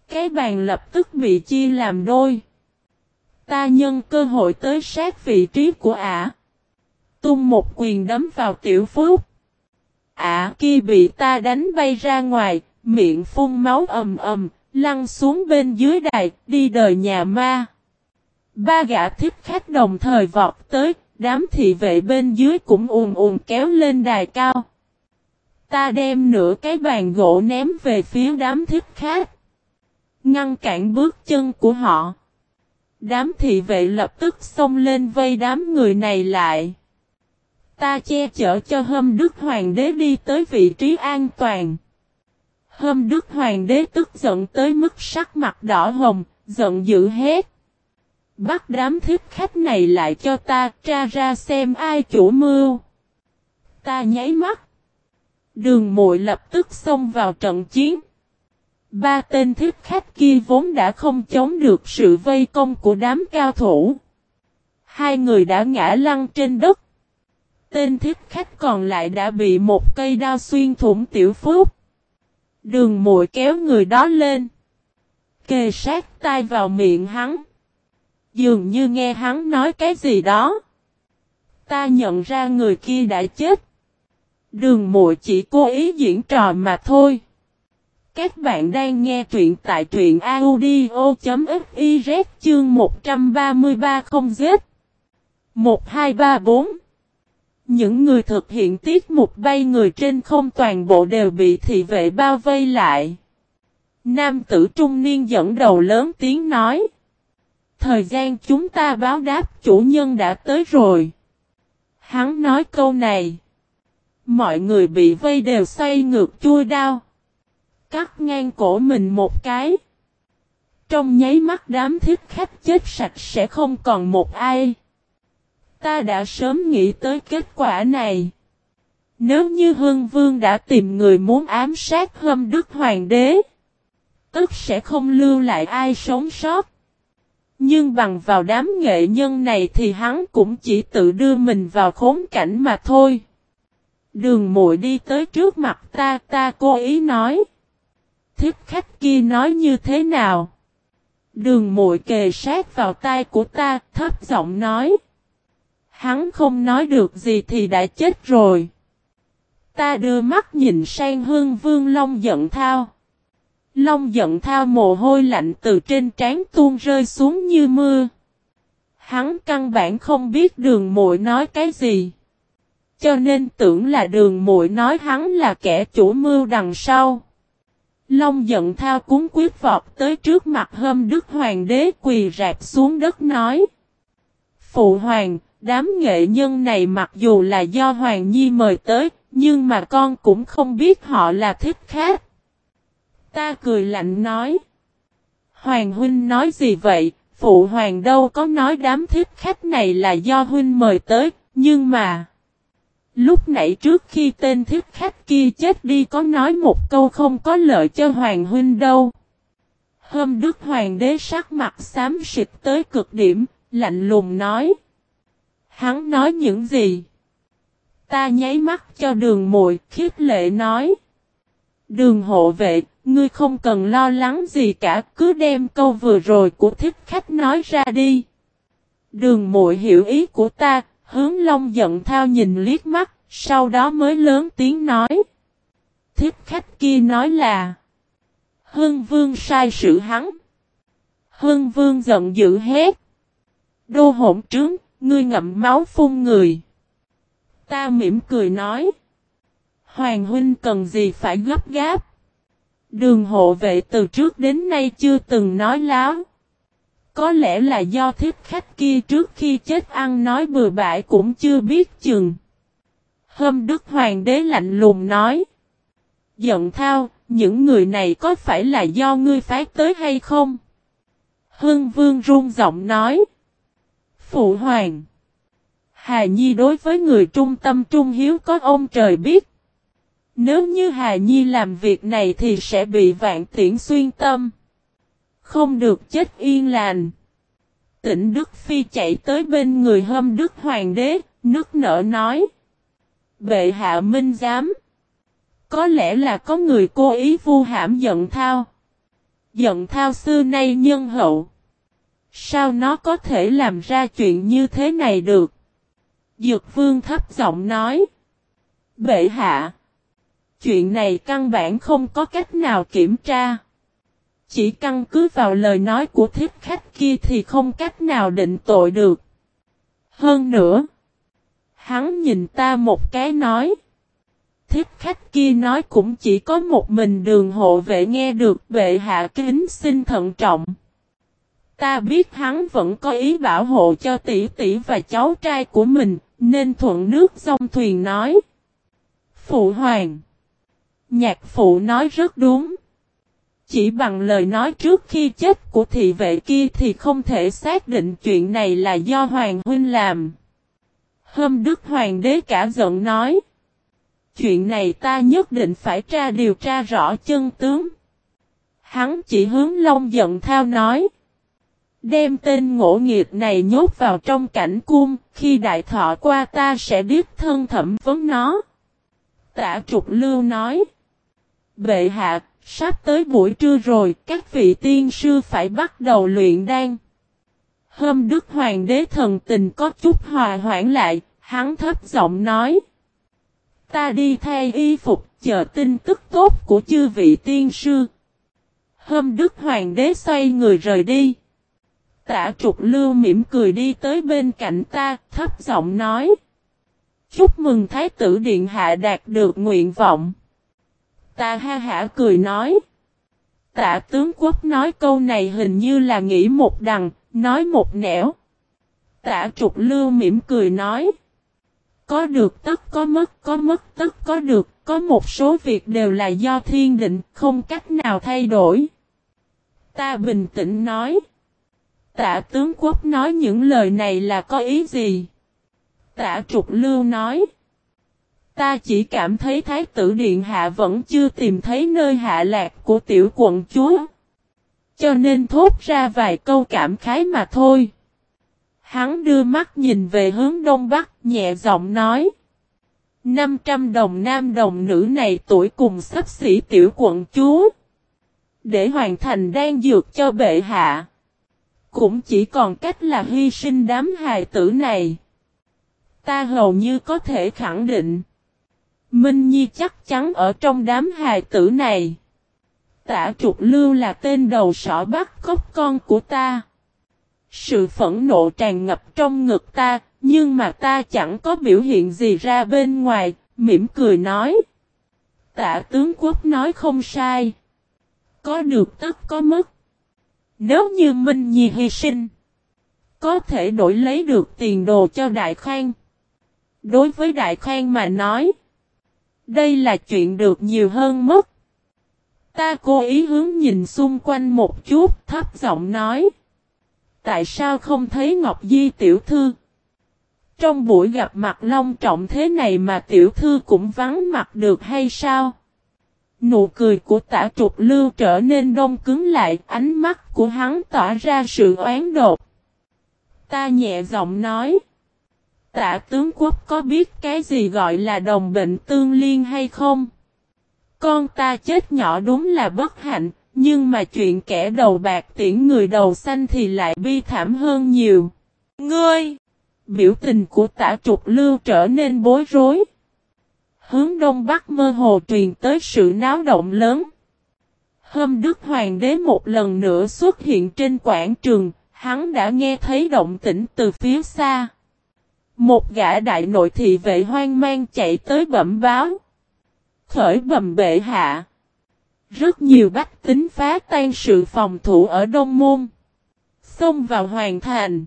Cái bàn lập tức bị chia làm đôi. Ta nhân cơ hội tới sát vị trí của ả. Tung một quyền đấm vào tiểu phúc. Ả kia bị ta đánh bay ra ngoài, miệng phun máu ầm ầm, lăn xuống bên dưới đài, đi đời nhà ma. Ba gã thiếp khách đồng thời vọt tới, đám thị vệ bên dưới cũng ùn ùn kéo lên đài cao. Ta đem nửa cái bàn gỗ ném về phía đám thiếp khách. Ngăn cản bước chân của họ. Đám thị vệ lập tức xông lên vây đám người này lại. Ta che chở cho hâm đức hoàng đế đi tới vị trí an toàn. Hâm đức hoàng đế tức giận tới mức sắc mặt đỏ hồng, giận dữ hết. Bắt đám thiếp khách này lại cho ta tra ra xem ai chủ mưu. Ta nháy mắt. Đường muội lập tức xông vào trận chiến. Ba tên thiếp khách kia vốn đã không chống được sự vây công của đám cao thủ. Hai người đã ngã lăn trên đất. Tên thiếp khách còn lại đã bị một cây đao xuyên thủng tiểu phúc. Đường muội kéo người đó lên. Kề sát tai vào miệng hắn. Dường như nghe hắn nói cái gì đó. Ta nhận ra người kia đã chết. Đường muội chỉ cố ý diễn trò mà thôi. Các bạn đang nghe truyện tại truyện audio.fiz chương 133 không z 1234 Những người thực hiện tiết mục bay người trên không toàn bộ đều bị thị vệ bao vây lại. Nam tử trung niên dẫn đầu lớn tiếng nói. Thời gian chúng ta báo đáp chủ nhân đã tới rồi. Hắn nói câu này. Mọi người bị vây đều xoay ngược chui đao. Cắt ngang cổ mình một cái. Trong nháy mắt đám thiết khách chết sạch sẽ không còn một ai. Ta đã sớm nghĩ tới kết quả này. Nếu như Hương Vương đã tìm người muốn ám sát hâm Đức Hoàng đế, tức sẽ không lưu lại ai sống sót. Nhưng bằng vào đám nghệ nhân này thì hắn cũng chỉ tự đưa mình vào khốn cảnh mà thôi. Đường muội đi tới trước mặt ta, ta cố ý nói. Thiếp khách kia nói như thế nào? Đường muội kề sát vào tai của ta, thấp giọng nói. Hắn không nói được gì thì đã chết rồi. Ta đưa mắt nhìn sang hương vương long giận thao. Long giận thao mồ hôi lạnh từ trên trán tuôn rơi xuống như mưa. Hắn căn bản không biết đường muội nói cái gì. Cho nên tưởng là đường muội nói hắn là kẻ chủ mưu đằng sau. Long giận thao cúng quyết vọt tới trước mặt hâm đức hoàng đế quỳ rạp xuống đất nói. Phụ hoàng, đám nghệ nhân này mặc dù là do Hoàng Nhi mời tới, nhưng mà con cũng không biết họ là thích khác. Ta cười lạnh nói. Hoàng huynh nói gì vậy, phụ hoàng đâu có nói đám thích khách này là do huynh mời tới, nhưng mà... Lúc nãy trước khi tên thiết khách kia chết đi có nói một câu không có lợi cho Hoàng huynh đâu. Hôm Đức Hoàng đế sắc mặt xám xịt tới cực điểm, lạnh lùng nói. Hắn nói những gì? Ta nháy mắt cho đường muội khiếp lệ nói. Đường hộ vệ, ngươi không cần lo lắng gì cả, cứ đem câu vừa rồi của thiết khách nói ra đi. Đường muội hiểu ý của ta, hướng long giận thao nhìn liếc mắt, sau đó mới lớn tiếng nói. Thiết khách kia nói là Hương vương sai sự hắn. Hương vương giận dữ hết, Đô hỗn trướng, ngươi ngậm máu phun người. Ta mỉm cười nói. Hoàng huynh cần gì phải gấp gáp. Đường hộ vệ từ trước đến nay chưa từng nói láo. Có lẽ là do thiết khách kia trước khi chết ăn nói bừa bãi cũng chưa biết chừng. Hôm Đức Hoàng đế lạnh lùng nói. Giận thao, những người này có phải là do ngươi phái tới hay không? Hưng Vương run giọng nói. Phụ Hoàng. Hà Nhi đối với người trung tâm trung hiếu có ông trời biết. Nếu như Hà Nhi làm việc này thì sẽ bị vạn tiễn xuyên tâm. Không được chết yên lành. Tỉnh Đức Phi chạy tới bên người hâm Đức Hoàng đế, nước nở nói. Bệ hạ minh giám. Có lẽ là có người cố ý vu hãm giận thao. Giận thao xưa nay nhân hậu. Sao nó có thể làm ra chuyện như thế này được? Dược vương thấp giọng nói. Bệ hạ. Chuyện này căn bản không có cách nào kiểm tra. Chỉ căn cứ vào lời nói của thiết khách kia thì không cách nào định tội được. Hơn nữa. Hắn nhìn ta một cái nói. Thiết khách kia nói cũng chỉ có một mình đường hộ vệ nghe được vệ hạ kính xin thận trọng. Ta biết hắn vẫn có ý bảo hộ cho tỷ tỷ và cháu trai của mình, nên thuận nước sông thuyền nói. Phụ hoàng. Nhạc phụ nói rất đúng chỉ bằng lời nói trước khi chết của thị vệ kia thì không thể xác định chuyện này là do Hoàng Huynh làm. hôm Đức Hoàng đế cả giận nói. Chuyện này ta nhất định phải tra điều tra rõ chân tướng. Hắn chỉ hướng Long giận thao nói. Đem tên ngỗ nghiệt này nhốt vào trong cảnh cung, khi đại thọ qua ta sẽ điếp thân thẩm vấn nó. Tả trục lưu nói. Bệ hạ, sắp tới buổi trưa rồi, các vị tiên sư phải bắt đầu luyện đan. Hôm Đức Hoàng đế thần tình có chút hòa hoãn lại, hắn thấp giọng nói. Ta đi thay y phục, chờ tin tức tốt của chư vị tiên sư. Hôm Đức Hoàng đế xoay người rời đi. Tả trục lưu mỉm cười đi tới bên cạnh ta, thấp giọng nói. Chúc mừng Thái tử Điện Hạ đạt được nguyện vọng. Ta ha hả cười nói. Tạ tướng quốc nói câu này hình như là nghĩ một đằng, nói một nẻo. Tạ trục lưu mỉm cười nói. Có được tất có mất, có mất tất có được, có một số việc đều là do thiên định, không cách nào thay đổi. Ta bình tĩnh nói. Tạ tướng quốc nói những lời này là có ý gì? Tạ trục lưu nói. Ta chỉ cảm thấy Thái tử Điện Hạ vẫn chưa tìm thấy nơi hạ lạc của tiểu quận chúa. Cho nên thốt ra vài câu cảm khái mà thôi. Hắn đưa mắt nhìn về hướng đông bắc, nhẹ giọng nói. 500 đồng nam đồng nữ này tuổi cùng sắp xỉ tiểu quận chúa. Để hoàn thành đang dược cho bệ hạ. Cũng chỉ còn cách là hy sinh đám hài tử này. Ta hầu như có thể khẳng định. Minh Nhi chắc chắn ở trong đám hài tử này. Tả trục lưu là tên đầu sỏ bắt cóc con của ta. Sự phẫn nộ tràn ngập trong ngực ta, nhưng mà ta chẳng có biểu hiện gì ra bên ngoài, mỉm cười nói. Tạ tướng quốc nói không sai. Có được tất có mất. Nếu như Minh Nhi hy sinh, có thể đổi lấy được tiền đồ cho Đại Khang. Đối với Đại Khang mà nói, đây là chuyện được nhiều hơn mất. Ta cố ý hướng nhìn xung quanh một chút, thấp giọng nói. Tại sao không thấy Ngọc Di tiểu thư? Trong buổi gặp mặt long trọng thế này mà tiểu thư cũng vắng mặt được hay sao? Nụ cười của tả trục lưu trở nên đông cứng lại, ánh mắt của hắn tỏa ra sự oán đột. Ta nhẹ giọng nói. Tả tướng quốc có biết cái gì gọi là đồng bệnh tương liên hay không? Con ta chết nhỏ đúng là bất hạnh, nhưng mà chuyện kẻ đầu bạc tiễn người đầu xanh thì lại bi thảm hơn nhiều. Ngươi! Biểu tình của tả trục lưu trở nên bối rối. Hướng đông bắc mơ hồ truyền tới sự náo động lớn. Hôm Đức Hoàng đế một lần nữa xuất hiện trên quảng trường, hắn đã nghe thấy động tĩnh từ phía xa. Một gã đại nội thị vệ hoang mang chạy tới bẩm báo. Khởi bầm bệ hạ. Rất nhiều bách tính phá tan sự phòng thủ ở Đông Môn. Xông vào hoàn thành.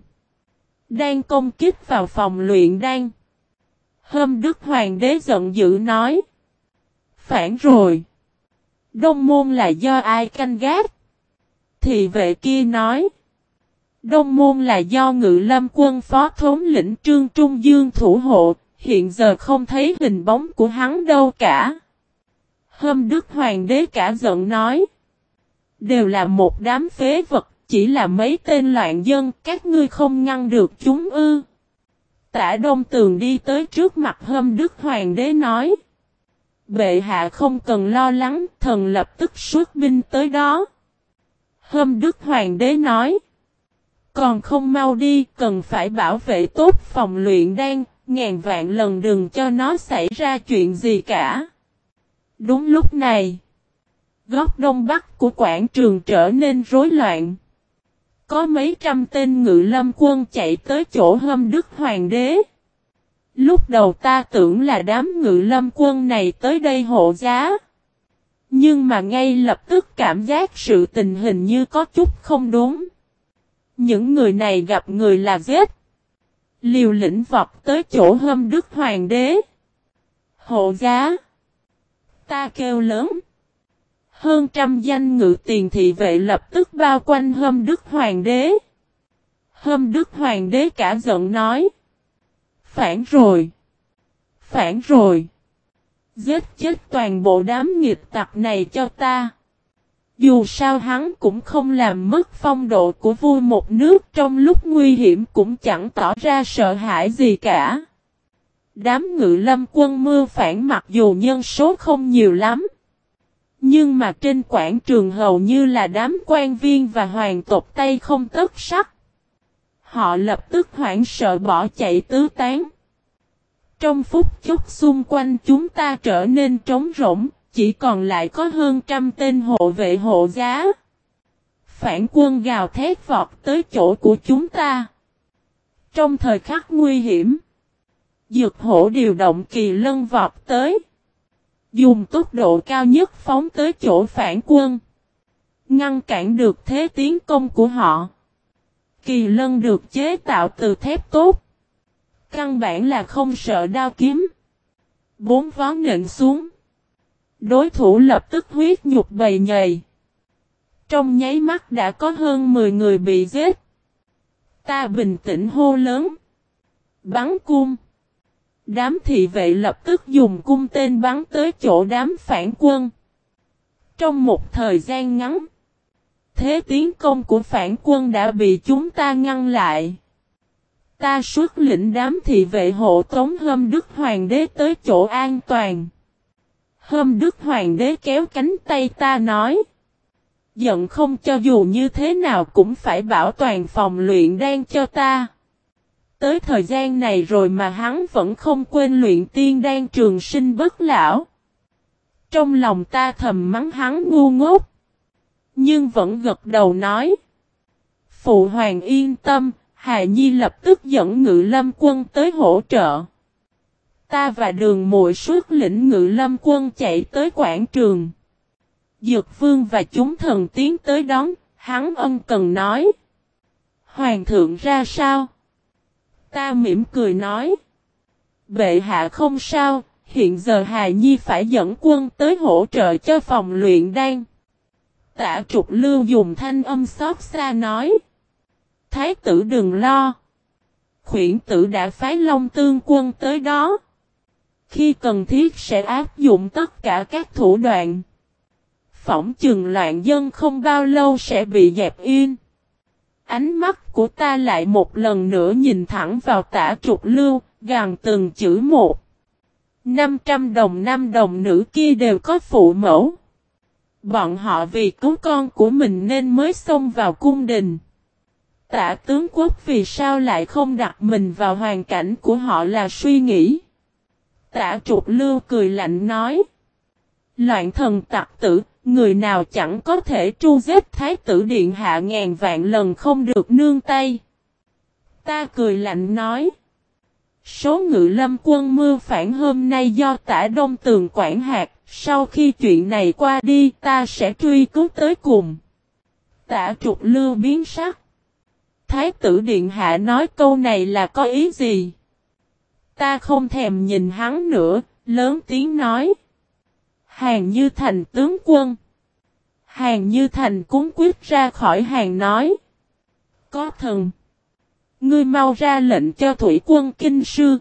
Đang công kích vào phòng luyện đan. Hôm Đức Hoàng đế giận dữ nói. Phản rồi. Đông môn là do ai canh gác? Thì vệ kia nói. Đông môn là do ngự lâm quân phó thống lĩnh Trương Trung Dương thủ hộ, hiện giờ không thấy hình bóng của hắn đâu cả. Hôm Đức Hoàng đế cả giận nói. Đều là một đám phế vật, chỉ là mấy tên loạn dân, các ngươi không ngăn được chúng ư. Tả Đông Tường đi tới trước mặt Hâm Đức Hoàng đế nói. Bệ hạ không cần lo lắng, thần lập tức xuất binh tới đó. Hâm Đức Hoàng đế nói. Còn không mau đi, cần phải bảo vệ tốt phòng luyện đan, ngàn vạn lần đừng cho nó xảy ra chuyện gì cả. Đúng lúc này, góc đông bắc của quảng trường trở nên rối loạn. Có mấy trăm tên ngự lâm quân chạy tới chỗ hâm đức hoàng đế. Lúc đầu ta tưởng là đám ngự lâm quân này tới đây hộ giá. Nhưng mà ngay lập tức cảm giác sự tình hình như có chút không đúng. Những người này gặp người là giết. Liều lĩnh vọc tới chỗ hâm đức hoàng đế. Hộ giá. Ta kêu lớn. Hơn trăm danh ngự tiền thị vệ lập tức bao quanh hâm đức hoàng đế. Hâm đức hoàng đế cả giận nói. Phản rồi. Phản rồi. Giết chết toàn bộ đám nghiệp tặc này cho ta. Dù sao hắn cũng không làm mất phong độ của vua một nước trong lúc nguy hiểm cũng chẳng tỏ ra sợ hãi gì cả. Đám ngự lâm quân mưa phản mặc dù nhân số không nhiều lắm. Nhưng mà trên quảng trường hầu như là đám quan viên và hoàng tộc Tây không tất sắc. Họ lập tức hoảng sợ bỏ chạy tứ tán. Trong phút chốc xung quanh chúng ta trở nên trống rỗng, chỉ còn lại có hơn trăm tên hộ vệ hộ giá. Phản quân gào thét vọt tới chỗ của chúng ta. Trong thời khắc nguy hiểm, dược hổ điều động kỳ lân vọt tới. Dùng tốc độ cao nhất phóng tới chỗ phản quân. Ngăn cản được thế tiến công của họ. Kỳ lân được chế tạo từ thép tốt. Căn bản là không sợ đao kiếm. Bốn vó nện xuống. Đối thủ lập tức huyết nhục bầy nhầy. Trong nháy mắt đã có hơn 10 người bị giết. Ta bình tĩnh hô lớn. Bắn cung. Đám thị vệ lập tức dùng cung tên bắn tới chỗ đám phản quân. Trong một thời gian ngắn, thế tiến công của phản quân đã bị chúng ta ngăn lại. Ta xuất lĩnh đám thị vệ hộ tống hâm đức hoàng đế tới chỗ an toàn hôm đức hoàng đế kéo cánh tay ta nói. Giận không cho dù như thế nào cũng phải bảo toàn phòng luyện đan cho ta. Tới thời gian này rồi mà hắn vẫn không quên luyện tiên đan trường sinh bất lão. Trong lòng ta thầm mắng hắn ngu ngốc. Nhưng vẫn gật đầu nói. Phụ hoàng yên tâm, Hà Nhi lập tức dẫn ngự lâm quân tới hỗ trợ. Ta và đường muội suốt lĩnh ngự lâm quân chạy tới quảng trường. Dược vương và chúng thần tiến tới đón, hắn ân cần nói. Hoàng thượng ra sao? Ta mỉm cười nói. Bệ hạ không sao, hiện giờ Hà Nhi phải dẫn quân tới hỗ trợ cho phòng luyện đan. Tạ trục lưu dùng thanh âm xót xa nói. Thái tử đừng lo. Khuyển tử đã phái Long Tương quân tới đó. Khi cần thiết sẽ áp dụng tất cả các thủ đoạn. Phỏng chừng loạn dân không bao lâu sẽ bị dẹp yên. Ánh mắt của ta lại một lần nữa nhìn thẳng vào tả trục lưu, gàn từng chữ một. 500 đồng năm đồng nữ kia đều có phụ mẫu. Bọn họ vì cứu con của mình nên mới xông vào cung đình. Tả tướng quốc vì sao lại không đặt mình vào hoàn cảnh của họ là suy nghĩ. Tả trục lưu cười lạnh nói. Loạn thần tặc tử, người nào chẳng có thể tru giết thái tử điện hạ ngàn vạn lần không được nương tay. Ta cười lạnh nói. Số ngự lâm quân mưa phản hôm nay do tả đông tường quản hạt, sau khi chuyện này qua đi ta sẽ truy cứu tới cùng. Tả trục lưu biến sắc. Thái tử Điện Hạ nói câu này là có ý gì? Ta không thèm nhìn hắn nữa, lớn tiếng nói. Hàng như thành tướng quân. Hàng như thành cúng quyết ra khỏi hàng nói. Có thần. Ngươi mau ra lệnh cho thủy quân kinh sư.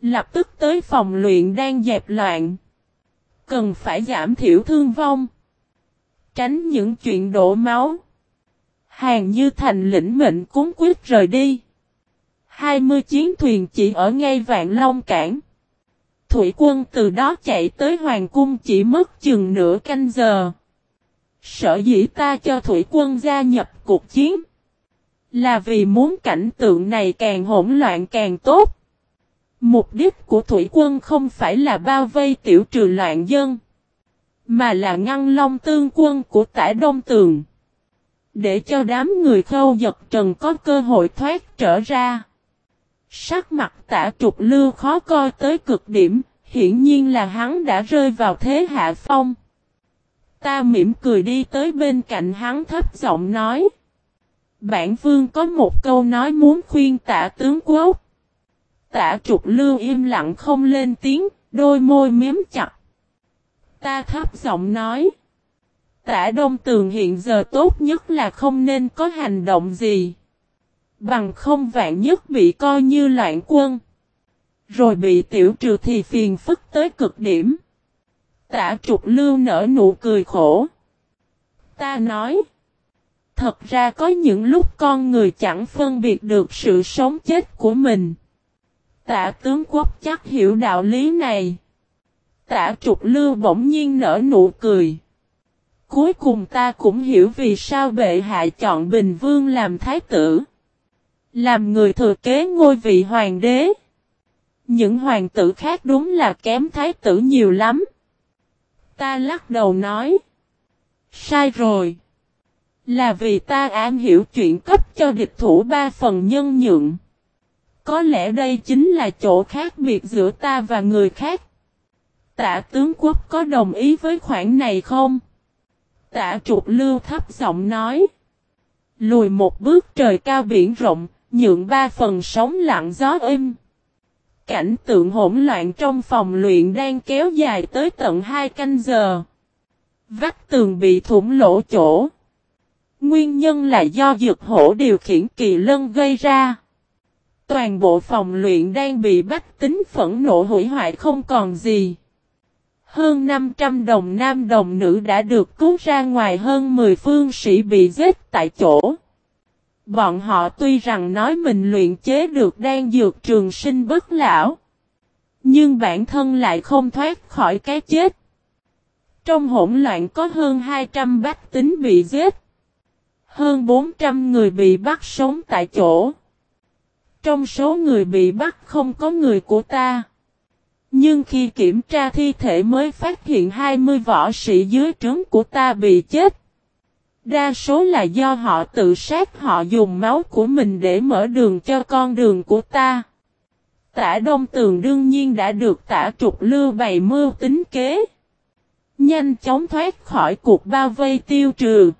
Lập tức tới phòng luyện đang dẹp loạn. Cần phải giảm thiểu thương vong. Tránh những chuyện đổ máu. Hàng như thành lĩnh mệnh cúng quyết rời đi. 20 chiến thuyền chỉ ở ngay Vạn Long Cảng. Thủy quân từ đó chạy tới Hoàng Cung chỉ mất chừng nửa canh giờ. Sở dĩ ta cho Thủy quân gia nhập cuộc chiến. Là vì muốn cảnh tượng này càng hỗn loạn càng tốt. Mục đích của Thủy quân không phải là bao vây tiểu trừ loạn dân. Mà là ngăn long tương quân của tải Đông Tường. Để cho đám người khâu giật trần có cơ hội thoát trở ra. Sắc mặt tả trục lưu khó coi tới cực điểm, hiển nhiên là hắn đã rơi vào thế hạ phong. Ta mỉm cười đi tới bên cạnh hắn thấp giọng nói. Bản vương có một câu nói muốn khuyên tả tướng quốc. Tả trục lưu im lặng không lên tiếng, đôi môi miếm chặt. Ta thấp giọng nói. Tả Đông Tường hiện giờ tốt nhất là không nên có hành động gì. Bằng không vạn nhất bị coi như loạn quân. Rồi bị tiểu trừ thì phiền phức tới cực điểm. Tả trục lưu nở nụ cười khổ. Ta nói. Thật ra có những lúc con người chẳng phân biệt được sự sống chết của mình. Tả tướng quốc chắc hiểu đạo lý này. Tả trục lưu bỗng nhiên nở nụ cười. Cuối cùng ta cũng hiểu vì sao bệ hạ chọn Bình Vương làm thái tử. Làm người thừa kế ngôi vị hoàng đế. Những hoàng tử khác đúng là kém thái tử nhiều lắm. Ta lắc đầu nói. Sai rồi. Là vì ta am hiểu chuyện cấp cho địch thủ ba phần nhân nhượng. Có lẽ đây chính là chỗ khác biệt giữa ta và người khác. Tạ tướng quốc có đồng ý với khoản này không? Tạ trục lưu thấp giọng nói. Lùi một bước trời cao biển rộng, nhượng ba phần sóng lặng gió êm. Cảnh tượng hỗn loạn trong phòng luyện đang kéo dài tới tận hai canh giờ. Vách tường bị thủng lỗ chỗ. Nguyên nhân là do dược hổ điều khiển kỳ lân gây ra. Toàn bộ phòng luyện đang bị bách tính phẫn nộ hủy hoại không còn gì. Hơn 500 đồng nam đồng nữ đã được cứu ra ngoài hơn 10 phương sĩ bị giết tại chỗ. Bọn họ tuy rằng nói mình luyện chế được đan dược trường sinh bất lão. Nhưng bản thân lại không thoát khỏi cái chết. Trong hỗn loạn có hơn 200 bách tính bị giết. Hơn 400 người bị bắt sống tại chỗ. Trong số người bị bắt không có người của ta. Nhưng khi kiểm tra thi thể mới phát hiện 20 võ sĩ dưới trướng của ta bị chết. Đa số là do họ tự sát, họ dùng máu của mình để mở đường cho con đường của ta. Tả Đông Tường đương nhiên đã được tả trục lưu bày mưu tính kế. Nhanh chóng thoát khỏi cuộc bao vây tiêu trừ.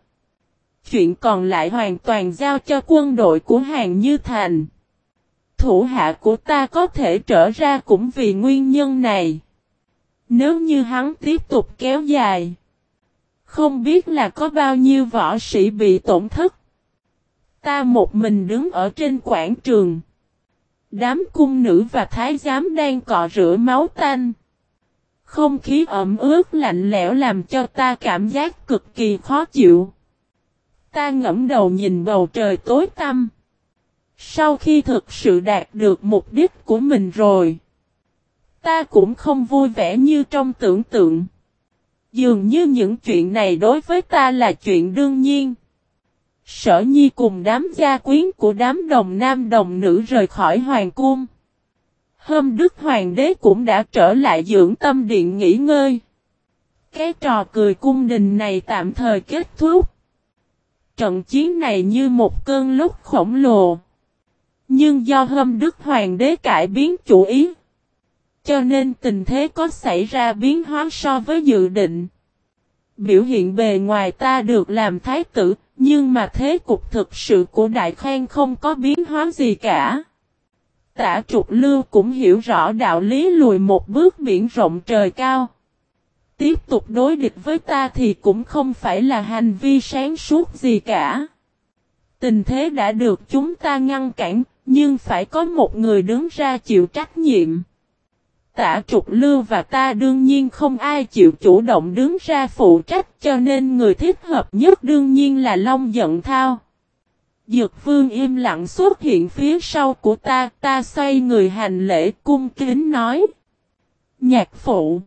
Chuyện còn lại hoàn toàn giao cho quân đội của Hàng Như Thành. Thủ hạ của ta có thể trở ra cũng vì nguyên nhân này. Nếu như hắn tiếp tục kéo dài. Không biết là có bao nhiêu võ sĩ bị tổn thất. Ta một mình đứng ở trên quảng trường. Đám cung nữ và thái giám đang cọ rửa máu tanh. Không khí ẩm ướt lạnh lẽo làm cho ta cảm giác cực kỳ khó chịu. Ta ngẫm đầu nhìn bầu trời tối tăm. Sau khi thực sự đạt được mục đích của mình rồi. Ta cũng không vui vẻ như trong tưởng tượng. Dường như những chuyện này đối với ta là chuyện đương nhiên. Sở nhi cùng đám gia quyến của đám đồng nam đồng nữ rời khỏi hoàng cung. Hôm Đức Hoàng đế cũng đã trở lại dưỡng tâm điện nghỉ ngơi. Cái trò cười cung đình này tạm thời kết thúc. Trận chiến này như một cơn lốc khổng lồ. Nhưng do hôm Đức Hoàng đế cải biến chủ ý. Cho nên tình thế có xảy ra biến hóa so với dự định. Biểu hiện bề ngoài ta được làm thái tử, nhưng mà thế cục thực sự của Đại Khang không có biến hóa gì cả. Tả trục lưu cũng hiểu rõ đạo lý lùi một bước biển rộng trời cao. Tiếp tục đối địch với ta thì cũng không phải là hành vi sáng suốt gì cả. Tình thế đã được chúng ta ngăn cản, nhưng phải có một người đứng ra chịu trách nhiệm. Tả trục lưu và ta đương nhiên không ai chịu chủ động đứng ra phụ trách cho nên người thích hợp nhất đương nhiên là Long Dận Thao. Dược vương im lặng xuất hiện phía sau của ta, ta xoay người hành lễ cung kính nói. Nhạc phụ.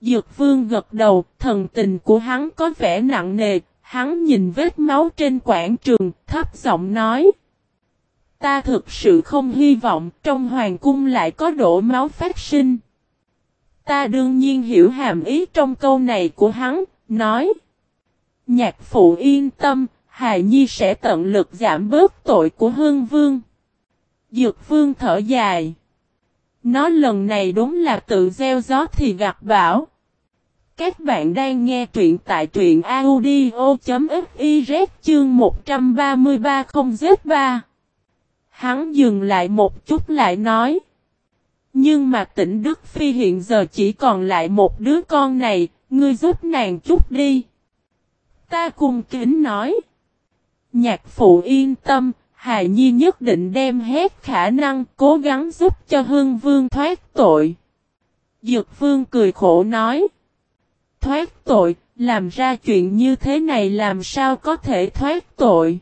Dược vương gật đầu, thần tình của hắn có vẻ nặng nề, hắn nhìn vết máu trên quảng trường, thấp giọng nói. Ta thực sự không hy vọng trong hoàng cung lại có đổ máu phát sinh. Ta đương nhiên hiểu hàm ý trong câu này của hắn, nói. Nhạc phụ yên tâm, Hài Nhi sẽ tận lực giảm bớt tội của Hương Vương. Dược Vương thở dài. Nó lần này đúng là tự gieo gió thì gặt bão. Các bạn đang nghe truyện tại truyện audio.fiz chương 133 không Z3. Hắn dừng lại một chút lại nói. Nhưng mà tỉnh Đức Phi hiện giờ chỉ còn lại một đứa con này, ngươi giúp nàng chút đi. Ta cung kính nói. Nhạc phụ yên tâm, Hà Nhi nhất định đem hết khả năng cố gắng giúp cho Hương Vương thoát tội. Dược Vương cười khổ nói. Thoát tội, làm ra chuyện như thế này làm sao có thể thoát tội.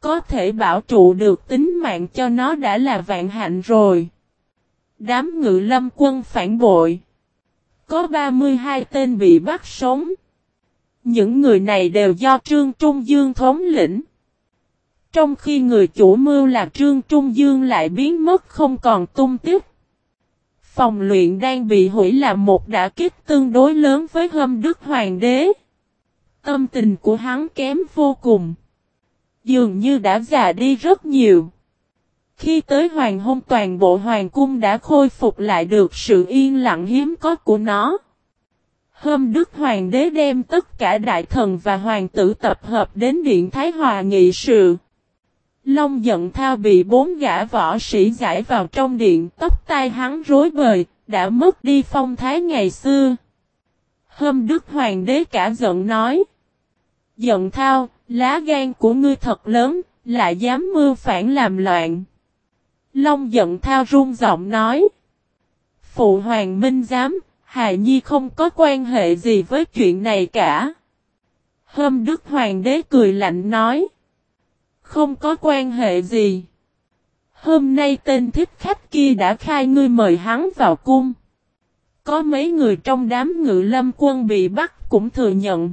Có thể bảo trụ được tính mạng cho nó đã là vạn hạnh rồi. Đám ngự lâm quân phản bội. Có 32 tên bị bắt sống. Những người này đều do Trương Trung Dương thống lĩnh. Trong khi người chủ mưu là Trương Trung Dương lại biến mất không còn tung tích. Phòng luyện đang bị hủy là một đả kích tương đối lớn với hâm đức hoàng đế. Tâm tình của hắn kém vô cùng. Dường như đã già đi rất nhiều. Khi tới hoàng hôn toàn bộ hoàng cung đã khôi phục lại được sự yên lặng hiếm có của nó. Hôm Đức Hoàng đế đem tất cả đại thần và hoàng tử tập hợp đến Điện Thái Hòa nghị sự. Long giận thao bị bốn gã võ sĩ giải vào trong điện tóc tai hắn rối bời, đã mất đi phong thái ngày xưa. Hôm Đức Hoàng đế cả giận nói. Giận thao, lá gan của ngươi thật lớn, lại dám mưu phản làm loạn. Long giận thao run giọng nói. Phụ hoàng minh dám, Hà Nhi không có quan hệ gì với chuyện này cả. Hôm Đức Hoàng đế cười lạnh nói. Không có quan hệ gì. Hôm nay tên thích khách kia đã khai ngươi mời hắn vào cung. Có mấy người trong đám ngự lâm quân bị bắt cũng thừa nhận.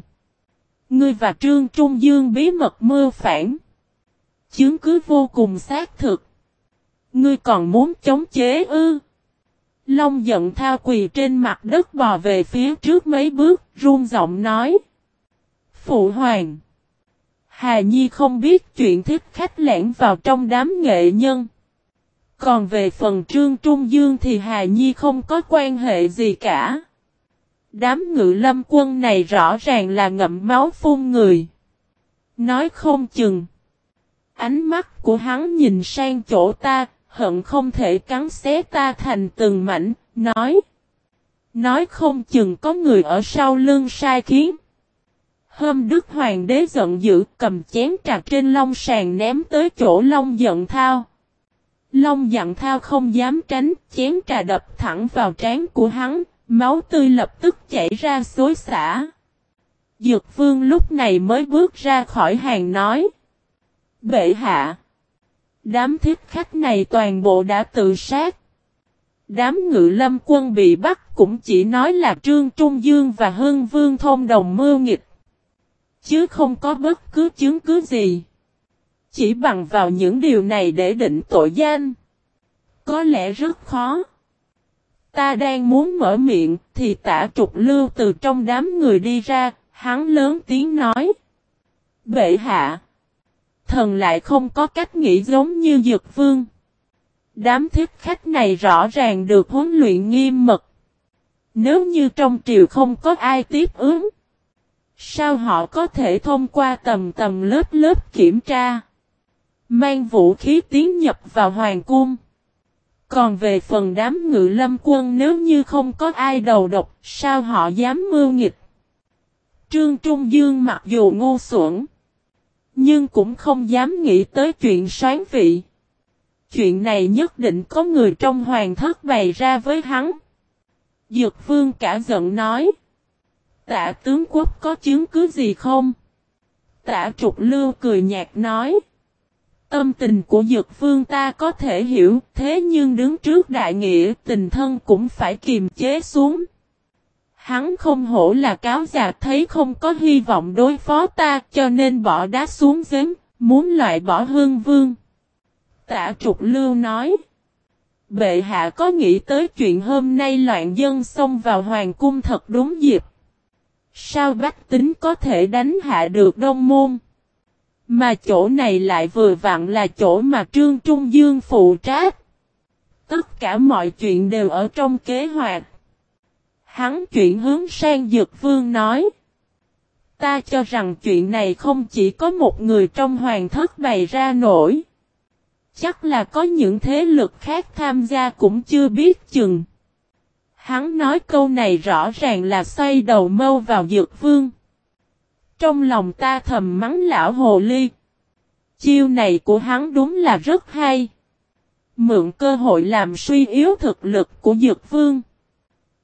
Ngươi và Trương Trung Dương bí mật mưa phản. Chứng cứ vô cùng xác thực. Ngươi còn muốn chống chế ư? Long giận thao quỳ trên mặt đất bò về phía trước mấy bước, run giọng nói. Phụ hoàng. Hà Nhi không biết chuyện thích khách lẻn vào trong đám nghệ nhân. Còn về phần Trương Trung Dương thì Hà Nhi không có quan hệ gì cả. Đám ngự lâm quân này rõ ràng là ngậm máu phun người. Nói không chừng. Ánh mắt của hắn nhìn sang chỗ ta, hận không thể cắn xé ta thành từng mảnh, nói. Nói không chừng có người ở sau lưng sai khiến. Hôm Đức Hoàng đế giận dữ cầm chén trà trên long sàn ném tới chỗ long giận thao. Long giận thao không dám tránh, chén trà đập thẳng vào trán của hắn, máu tươi lập tức chảy ra xối xả. Dược vương lúc này mới bước ra khỏi hàng nói. Bệ hạ. Đám thiết khách này toàn bộ đã tự sát. Đám ngự lâm quân bị bắt cũng chỉ nói là Trương Trung Dương và Hưng Vương thông đồng mưu nghịch. Chứ không có bất cứ chứng cứ gì. Chỉ bằng vào những điều này để định tội danh. Có lẽ rất khó. Ta đang muốn mở miệng thì tả trục lưu từ trong đám người đi ra, hắn lớn tiếng nói. Bệ hạ thần lại không có cách nghĩ giống như Dược Vương. Đám thiết khách này rõ ràng được huấn luyện nghiêm mật. Nếu như trong triều không có ai tiếp ứng, sao họ có thể thông qua tầm tầm lớp lớp kiểm tra, mang vũ khí tiến nhập vào hoàng cung. Còn về phần đám ngự lâm quân nếu như không có ai đầu độc, sao họ dám mưu nghịch? Trương Trung Dương mặc dù ngu xuẩn, nhưng cũng không dám nghĩ tới chuyện soán vị. Chuyện này nhất định có người trong hoàng thất bày ra với hắn. Dược vương cả giận nói. Tạ tướng quốc có chứng cứ gì không? Tạ trục lưu cười nhạt nói. Tâm tình của dược vương ta có thể hiểu, thế nhưng đứng trước đại nghĩa tình thân cũng phải kiềm chế xuống. Hắn không hổ là cáo già thấy không có hy vọng đối phó ta cho nên bỏ đá xuống giếm, muốn loại bỏ hương vương. Tạ trục lưu nói. Bệ hạ có nghĩ tới chuyện hôm nay loạn dân xông vào hoàng cung thật đúng dịp. Sao bách tính có thể đánh hạ được đông môn? Mà chỗ này lại vừa vặn là chỗ mà Trương Trung Dương phụ trách. Tất cả mọi chuyện đều ở trong kế hoạch. Hắn chuyển hướng sang Dược Vương nói. Ta cho rằng chuyện này không chỉ có một người trong hoàng thất bày ra nổi. Chắc là có những thế lực khác tham gia cũng chưa biết chừng. Hắn nói câu này rõ ràng là xoay đầu mâu vào Dược Vương. Trong lòng ta thầm mắng lão hồ ly. Chiêu này của hắn đúng là rất hay. Mượn cơ hội làm suy yếu thực lực của Dược Vương.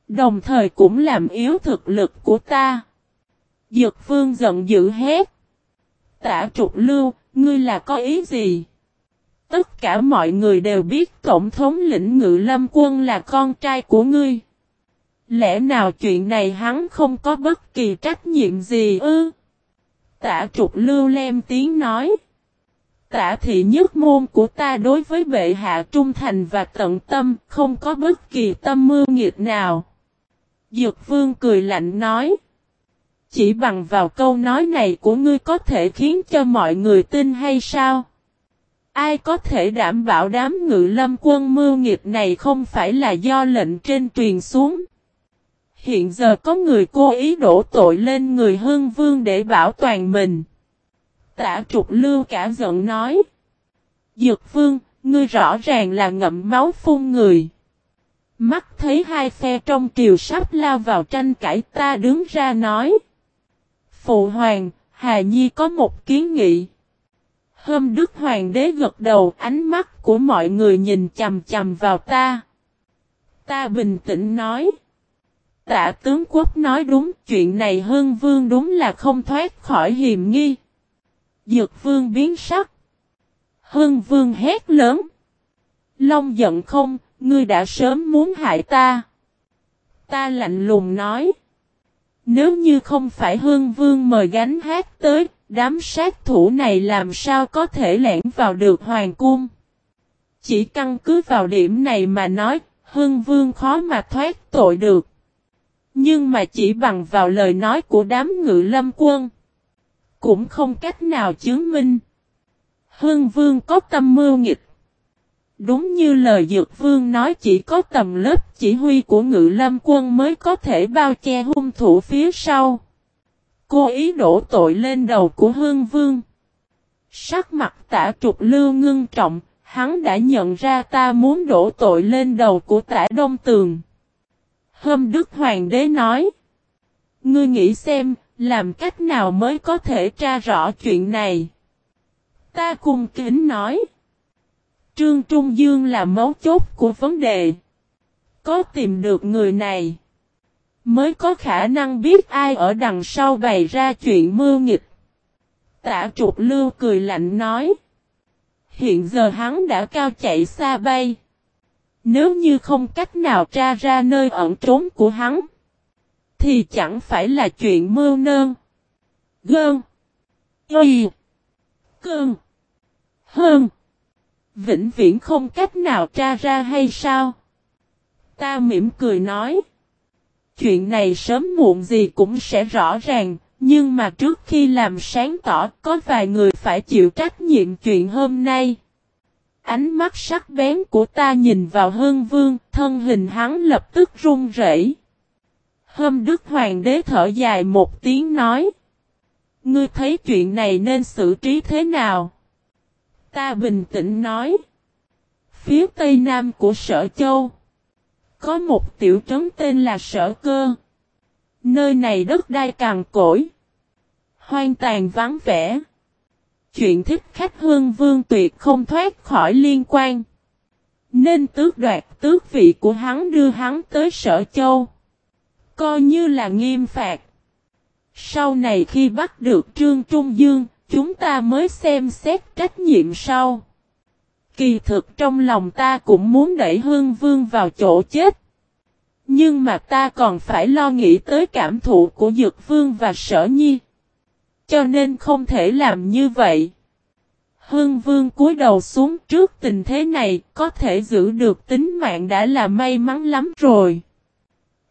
Đồng thời cũng làm yếu thực lực của ta. Dược Vương giận dữ hét. Tả trục lưu, ngươi là có ý gì? Tất cả mọi người đều biết tổng thống lĩnh ngự lâm quân là con trai của ngươi. Lẽ nào chuyện này hắn không có bất kỳ trách nhiệm gì ư? Tả trục lưu lem tiếng nói. Tả thị nhất môn của ta đối với bệ hạ trung thành và tận tâm, không có bất kỳ tâm mưu nghiệt nào. Dược vương cười lạnh nói. Chỉ bằng vào câu nói này của ngươi có thể khiến cho mọi người tin hay sao? Ai có thể đảm bảo đám ngự lâm quân mưu nghiệp này không phải là do lệnh trên truyền xuống? Hiện giờ có người cố ý đổ tội lên người hương vương để bảo toàn mình. Tả trục lưu cả giận nói. Dược vương, ngươi rõ ràng là ngậm máu phun người. Mắt thấy hai phe trong triều sắp lao vào tranh cãi ta đứng ra nói. Phụ hoàng, Hà Nhi có một kiến nghị. Hôm Đức Hoàng đế gật đầu ánh mắt của mọi người nhìn chầm chầm vào ta. Ta bình tĩnh nói. Tạ tướng quốc nói đúng chuyện này hương vương đúng là không thoát khỏi hiểm nghi. Dược vương biến sắc. Hương vương hét lớn. Long giận không, ngươi đã sớm muốn hại ta. Ta lạnh lùng nói. Nếu như không phải hương vương mời gánh hát tới, đám sát thủ này làm sao có thể lẻn vào được hoàng cung. Chỉ căn cứ vào điểm này mà nói, hương vương khó mà thoát tội được. Nhưng mà chỉ bằng vào lời nói của đám ngự lâm quân. Cũng không cách nào chứng minh. Hương vương có tâm mưu nghịch. Đúng như lời Dược Vương nói chỉ có tầm lớp chỉ huy của ngự lâm quân mới có thể bao che hung thủ phía sau. Cô ý đổ tội lên đầu của Hương Vương. Sắc mặt tả trục lưu ngưng trọng, hắn đã nhận ra ta muốn đổ tội lên đầu của tả Đông Tường. Hôm Đức Hoàng đế nói. Ngươi nghĩ xem, làm cách nào mới có thể tra rõ chuyện này? Ta cung kính nói. Trương Trung Dương là mấu chốt của vấn đề. Có tìm được người này. Mới có khả năng biết ai ở đằng sau bày ra chuyện mưu nghịch. tả trục lưu cười lạnh nói. Hiện giờ hắn đã cao chạy xa bay. Nếu như không cách nào tra ra nơi ẩn trốn của hắn. Thì chẳng phải là chuyện mưu nơn. Gơn. Y. Cơn. Hơn. Vĩnh viễn không cách nào tra ra hay sao? Ta mỉm cười nói. Chuyện này sớm muộn gì cũng sẽ rõ ràng, nhưng mà trước khi làm sáng tỏ có vài người phải chịu trách nhiệm chuyện hôm nay. Ánh mắt sắc bén của ta nhìn vào hương vương, thân hình hắn lập tức run rẩy. Hôm Đức Hoàng đế thở dài một tiếng nói. Ngươi thấy chuyện này nên xử trí thế nào? Ta bình tĩnh nói. Phía tây nam của sở châu. Có một tiểu trấn tên là sở cơ. Nơi này đất đai càng cỗi. Hoang tàn vắng vẻ. Chuyện thích khách hương vương tuyệt không thoát khỏi liên quan. Nên tước đoạt tước vị của hắn đưa hắn tới sở châu. Coi như là nghiêm phạt. Sau này khi bắt được Trương Trung Dương, chúng ta mới xem xét trách nhiệm sau. Kỳ thực trong lòng ta cũng muốn đẩy Hương Vương vào chỗ chết. Nhưng mà ta còn phải lo nghĩ tới cảm thụ của Dược Vương và Sở Nhi. Cho nên không thể làm như vậy. Hương Vương cúi đầu xuống trước tình thế này, có thể giữ được tính mạng đã là may mắn lắm rồi.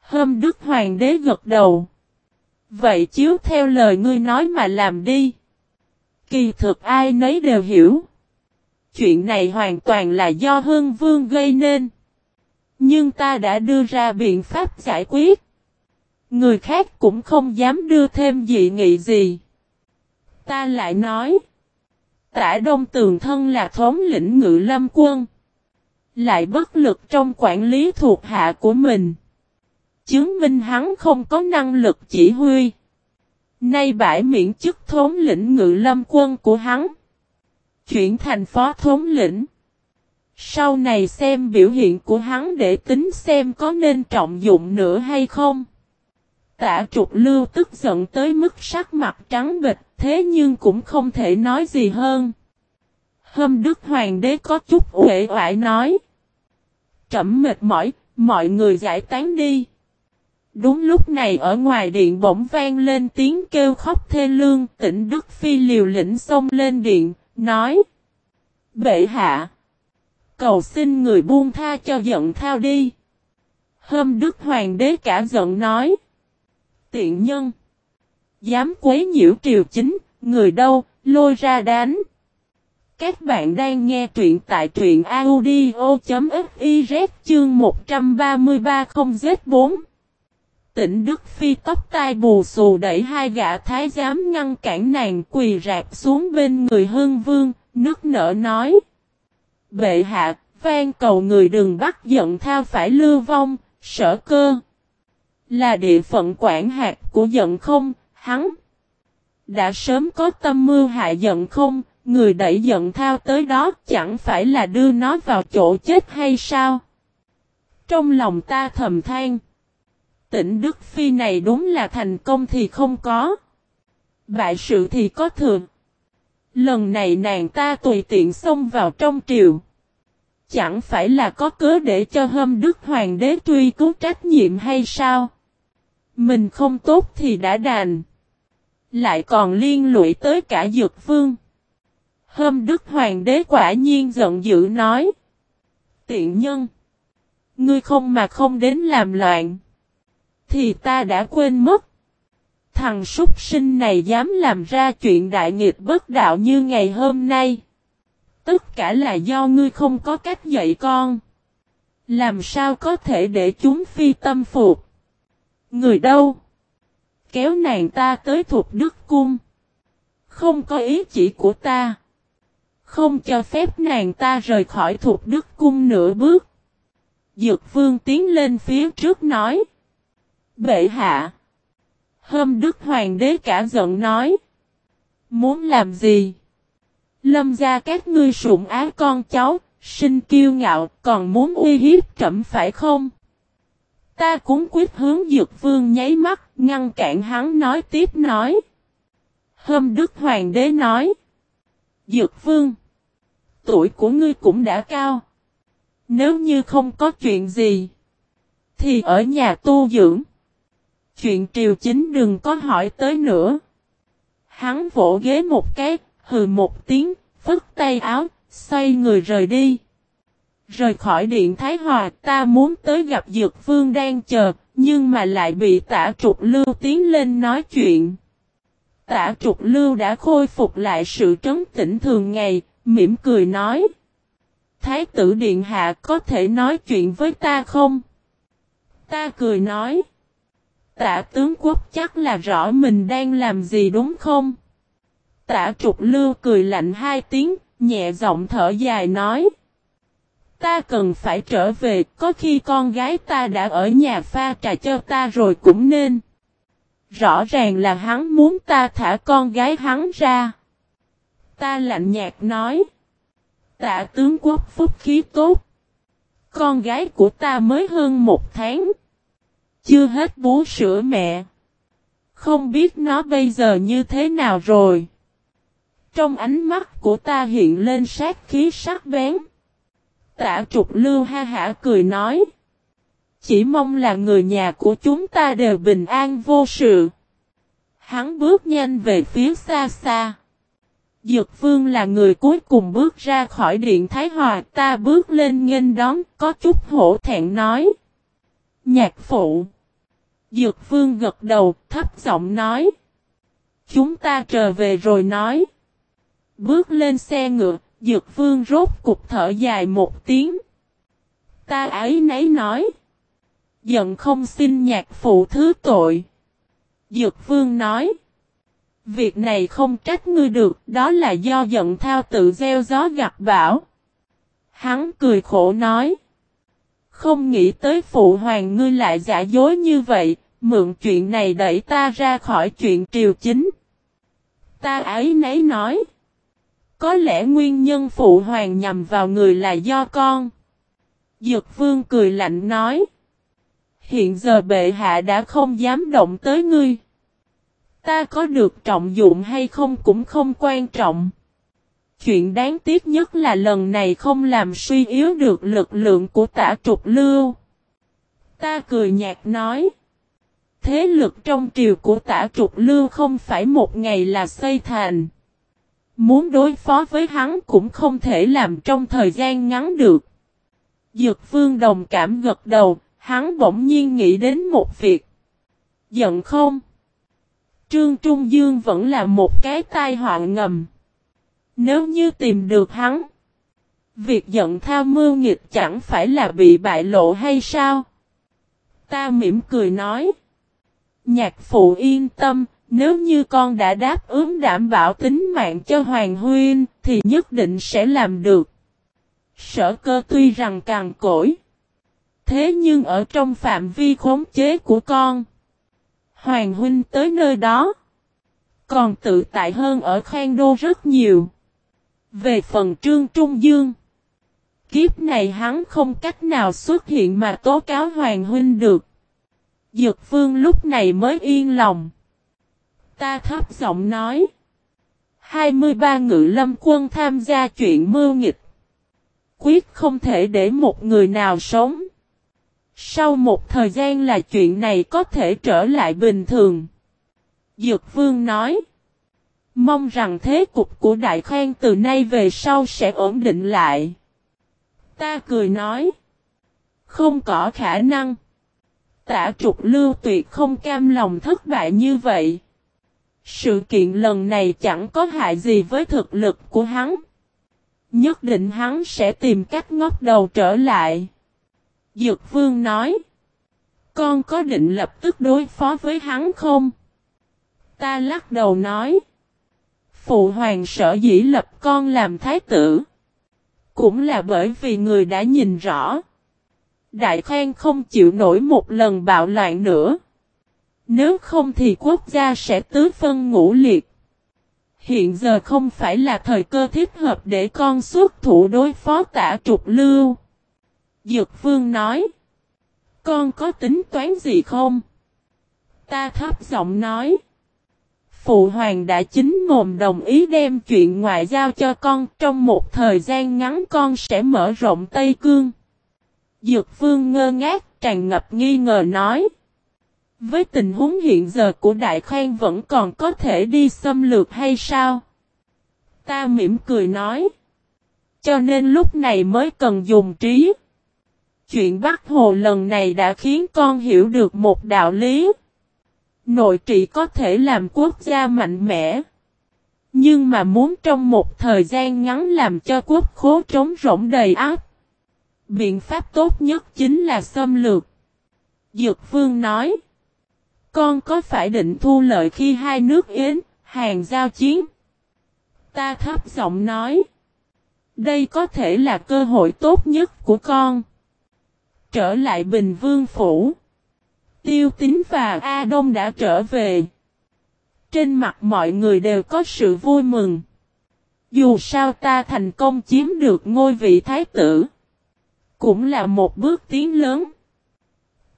Hôm Đức Hoàng đế gật đầu. Vậy chiếu theo lời ngươi nói mà làm đi. Kỳ thực ai nấy đều hiểu. Chuyện này hoàn toàn là do Hương Vương gây nên. Nhưng ta đã đưa ra biện pháp giải quyết. Người khác cũng không dám đưa thêm dị nghị gì. Ta lại nói. Tả Đông Tường Thân là thống lĩnh ngự lâm quân. Lại bất lực trong quản lý thuộc hạ của mình. Chứng minh hắn không có năng lực chỉ huy. Nay bãi miễn chức thống lĩnh ngự lâm quân của hắn. Chuyển thành phó thống lĩnh. Sau này xem biểu hiện của hắn để tính xem có nên trọng dụng nữa hay không. Tạ trục lưu tức giận tới mức sắc mặt trắng bệch thế nhưng cũng không thể nói gì hơn. Hâm Đức Hoàng đế có chút uể oải nói. Trẩm mệt mỏi, mọi người giải tán đi. Đúng lúc này ở ngoài điện bỗng vang lên tiếng kêu khóc thê lương, tỉnh Đức Phi liều lĩnh xông lên điện, nói. Bệ hạ! Cầu xin người buông tha cho giận thao đi. Hâm Đức Hoàng đế cả giận nói. Tiện nhân! Dám quấy nhiễu triều chính, người đâu, lôi ra đánh. Các bạn đang nghe truyện tại truyện audio.fiz chương 133 không Z4. Tỉnh Đức Phi tóc tai bù xù đẩy hai gã thái giám ngăn cản nàng quỳ rạp xuống bên người hương vương, nước nở nói. Bệ hạ, van cầu người đừng bắt giận thao phải lưu vong, sở cơ. Là địa phận quản hạt của giận không, hắn. Đã sớm có tâm mưu hại giận không, người đẩy giận thao tới đó chẳng phải là đưa nó vào chỗ chết hay sao? Trong lòng ta thầm than. Tỉnh Đức Phi này đúng là thành công thì không có. Bại sự thì có thường. Lần này nàng ta tùy tiện xông vào trong triều. Chẳng phải là có cớ để cho hâm Đức Hoàng đế truy cứu trách nhiệm hay sao? Mình không tốt thì đã đàn. Lại còn liên lụy tới cả dược vương. Hôm Đức Hoàng đế quả nhiên giận dữ nói. Tiện nhân. Ngươi không mà không đến làm loạn. Thì ta đã quên mất. Thằng súc sinh này dám làm ra chuyện đại nghịch bất đạo như ngày hôm nay. Tất cả là do ngươi không có cách dạy con. Làm sao có thể để chúng phi tâm phục. Người đâu? Kéo nàng ta tới thuộc đức cung. Không có ý chỉ của ta. Không cho phép nàng ta rời khỏi thuộc đức cung nửa bước. Dược vương tiến lên phía trước nói. Bệ hạ. Hâm đức hoàng đế cả giận nói. Muốn làm gì? Lâm ra các ngươi sủng á con cháu, sinh kiêu ngạo, còn muốn uy hiếp trẫm phải không? Ta cũng quyết hướng dược vương nháy mắt, ngăn cản hắn nói tiếp nói. Hôm đức hoàng đế nói. Dược vương tuổi của ngươi cũng đã cao. Nếu như không có chuyện gì, thì ở nhà tu dưỡng. Chuyện triều chính đừng có hỏi tới nữa. Hắn vỗ ghế một cái, hừ một tiếng, phức tay áo, xoay người rời đi. Rời khỏi điện Thái Hòa, ta muốn tới gặp Dược Vương đang chờ, nhưng mà lại bị tả trục lưu tiến lên nói chuyện. Tả trục lưu đã khôi phục lại sự trấn tĩnh thường ngày, Mỉm cười nói. Thái tử Điện Hạ có thể nói chuyện với ta không? Ta cười nói. Tạ tướng quốc chắc là rõ mình đang làm gì đúng không? Tạ trục lưu cười lạnh hai tiếng, nhẹ giọng thở dài nói. Ta cần phải trở về, có khi con gái ta đã ở nhà pha trà cho ta rồi cũng nên. Rõ ràng là hắn muốn ta thả con gái hắn ra. Ta lạnh nhạt nói. Tạ tướng quốc phúc khí tốt. Con gái của ta mới hơn một tháng. Chưa hết bú sữa mẹ. Không biết nó bây giờ như thế nào rồi. Trong ánh mắt của ta hiện lên sát khí sắc bén tả trục lưu ha hả cười nói. Chỉ mong là người nhà của chúng ta đều bình an vô sự. Hắn bước nhanh về phía xa xa. Dược vương là người cuối cùng bước ra khỏi điện Thái Hòa, ta bước lên nghênh đón, có chút hổ thẹn nói. Nhạc phụ. Dược vương gật đầu, thấp giọng nói. Chúng ta trở về rồi nói. Bước lên xe ngựa, dược vương rốt cục thở dài một tiếng. Ta ấy nấy nói. Giận không xin nhạc phụ thứ tội. Dược vương nói. Việc này không trách ngươi được, đó là do giận thao tự gieo gió gặp bão. Hắn cười khổ nói. Không nghĩ tới phụ hoàng ngươi lại giả dối như vậy, Mượn chuyện này đẩy ta ra khỏi chuyện triều chính. Ta ấy nấy nói. Có lẽ nguyên nhân phụ hoàng nhằm vào người là do con. Dược vương cười lạnh nói. Hiện giờ bệ hạ đã không dám động tới ngươi. Ta có được trọng dụng hay không cũng không quan trọng. Chuyện đáng tiếc nhất là lần này không làm suy yếu được lực lượng của tả trục lưu. Ta cười nhạt nói. Thế lực trong triều của tả trục lưu không phải một ngày là xây thành. Muốn đối phó với hắn cũng không thể làm trong thời gian ngắn được. Dược vương đồng cảm gật đầu, hắn bỗng nhiên nghĩ đến một việc. Giận không? Trương Trung Dương vẫn là một cái tai họa ngầm. Nếu như tìm được hắn, việc giận thao mưu nghịch chẳng phải là bị bại lộ hay sao? Ta mỉm cười nói. Nhạc phụ yên tâm, nếu như con đã đáp ứng đảm bảo tính mạng cho Hoàng Huyên, thì nhất định sẽ làm được. Sở cơ tuy rằng càng cỗi. Thế nhưng ở trong phạm vi khống chế của con. Hoàng Huynh tới nơi đó. Còn tự tại hơn ở Khang Đô rất nhiều. Về phần Trương Trung Dương. Kiếp này hắn không cách nào xuất hiện mà tố cáo Hoàng Huynh được. Dược Vương lúc này mới yên lòng. Ta thấp giọng nói. 23 ngự lâm quân tham gia chuyện mưu nghịch. Quyết không thể để một người nào sống. Sau một thời gian là chuyện này có thể trở lại bình thường. Dược Vương nói. Mong rằng thế cục của Đại Khang từ nay về sau sẽ ổn định lại. Ta cười nói. Không có khả năng. Tả trục lưu tuyệt không cam lòng thất bại như vậy. Sự kiện lần này chẳng có hại gì với thực lực của hắn. Nhất định hắn sẽ tìm cách ngóc đầu trở lại. Dược vương nói. Con có định lập tức đối phó với hắn không? Ta lắc đầu nói. Phụ hoàng sở dĩ lập con làm thái tử. Cũng là bởi vì người đã nhìn rõ. Đại khoan không chịu nổi một lần bạo loạn nữa. Nếu không thì quốc gia sẽ tứ phân ngũ liệt. Hiện giờ không phải là thời cơ thích hợp để con xuất thủ đối phó tả trục lưu. Dược vương nói. Con có tính toán gì không? Ta thấp giọng nói. Phụ hoàng đã chính mồm đồng ý đem chuyện ngoại giao cho con, trong một thời gian ngắn con sẽ mở rộng Tây Cương. Dược vương ngơ ngác, tràn ngập nghi ngờ nói. Với tình huống hiện giờ của Đại Khang vẫn còn có thể đi xâm lược hay sao? Ta mỉm cười nói. Cho nên lúc này mới cần dùng trí. Chuyện Bắc Hồ lần này đã khiến con hiểu được một đạo lý. Nội trị có thể làm quốc gia mạnh mẽ. Nhưng mà muốn trong một thời gian ngắn làm cho quốc khố trống rỗng đầy áp. Biện pháp tốt nhất chính là xâm lược. Dược Vương nói. Con có phải định thu lợi khi hai nước Yến, hàng giao chiến? Ta thấp giọng nói. Đây có thể là cơ hội tốt nhất của con. Trở lại Bình Vương Phủ. Tiêu Tín và A Đông đã trở về. Trên mặt mọi người đều có sự vui mừng. Dù sao ta thành công chiếm được ngôi vị thái tử. Cũng là một bước tiến lớn.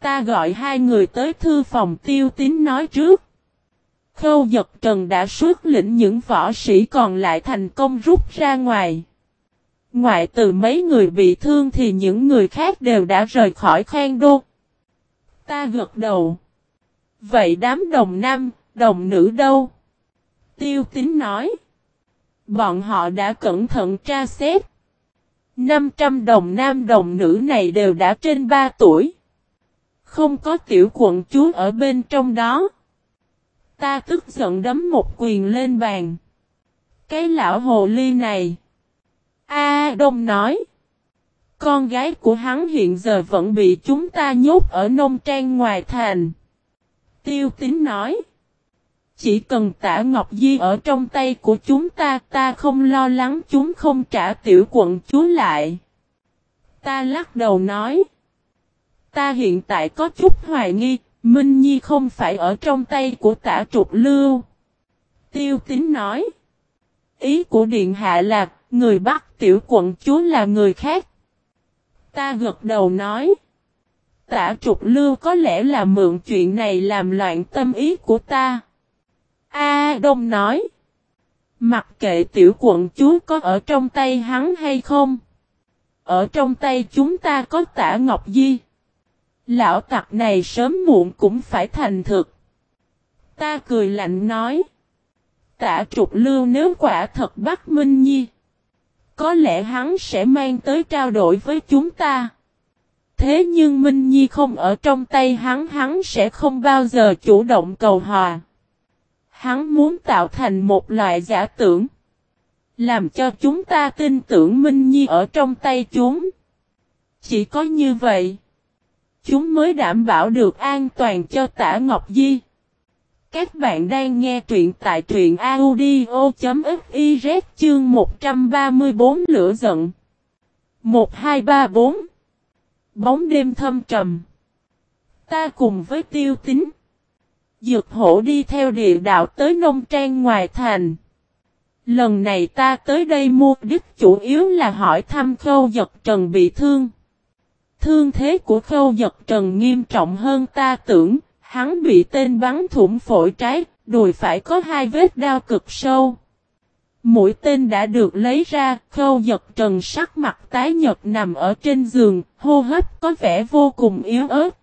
Ta gọi hai người tới thư phòng tiêu tín nói trước. Khâu giật trần đã xuất lĩnh những võ sĩ còn lại thành công rút ra ngoài. Ngoại từ mấy người bị thương thì những người khác đều đã rời khỏi khoan đô. Ta gật đầu. Vậy đám đồng nam, đồng nữ đâu? Tiêu tín nói. Bọn họ đã cẩn thận tra xét. 500 đồng nam đồng nữ này đều đã trên 3 tuổi. Không có tiểu quận chúa ở bên trong đó. Ta tức giận đấm một quyền lên bàn. Cái lão hồ ly này. A Đông nói. Con gái của hắn hiện giờ vẫn bị chúng ta nhốt ở nông trang ngoài thành. Tiêu tín nói. Chỉ cần tả Ngọc Di ở trong tay của chúng ta, ta không lo lắng chúng không trả tiểu quận chúa lại. Ta lắc đầu nói. Ta hiện tại có chút hoài nghi, Minh Nhi không phải ở trong tay của tả trục lưu. Tiêu tín nói. Ý của Điện Hạ là, người bắt tiểu quận chúa là người khác. Ta gật đầu nói. Tả trục lưu có lẽ là mượn chuyện này làm loạn tâm ý của ta. A Đông nói. Mặc kệ tiểu quận chúa có ở trong tay hắn hay không. Ở trong tay chúng ta có tả Ngọc Di. Lão tặc này sớm muộn cũng phải thành thực. Ta cười lạnh nói. tạ trục lưu nếu quả thật bắt Minh Nhi. Có lẽ hắn sẽ mang tới trao đổi với chúng ta. Thế nhưng Minh Nhi không ở trong tay hắn hắn sẽ không bao giờ chủ động cầu hòa. Hắn muốn tạo thành một loại giả tưởng. Làm cho chúng ta tin tưởng Minh Nhi ở trong tay chúng. Chỉ có như vậy. Chúng mới đảm bảo được an toàn cho tả Ngọc Di. Các bạn đang nghe truyện tại truyện audio.fiz chương 134 lửa giận. 1234 Bóng đêm thâm trầm. Ta cùng với tiêu tính. Dược hổ đi theo địa đạo tới nông trang ngoài thành. Lần này ta tới đây mua đích chủ yếu là hỏi thăm khâu giật trần bị thương. Thương thế của khâu giật trần nghiêm trọng hơn ta tưởng, hắn bị tên bắn thủng phổi trái, đùi phải có hai vết đao cực sâu. Mũi tên đã được lấy ra, khâu giật trần sắc mặt tái nhật nằm ở trên giường, hô hấp có vẻ vô cùng yếu ớt.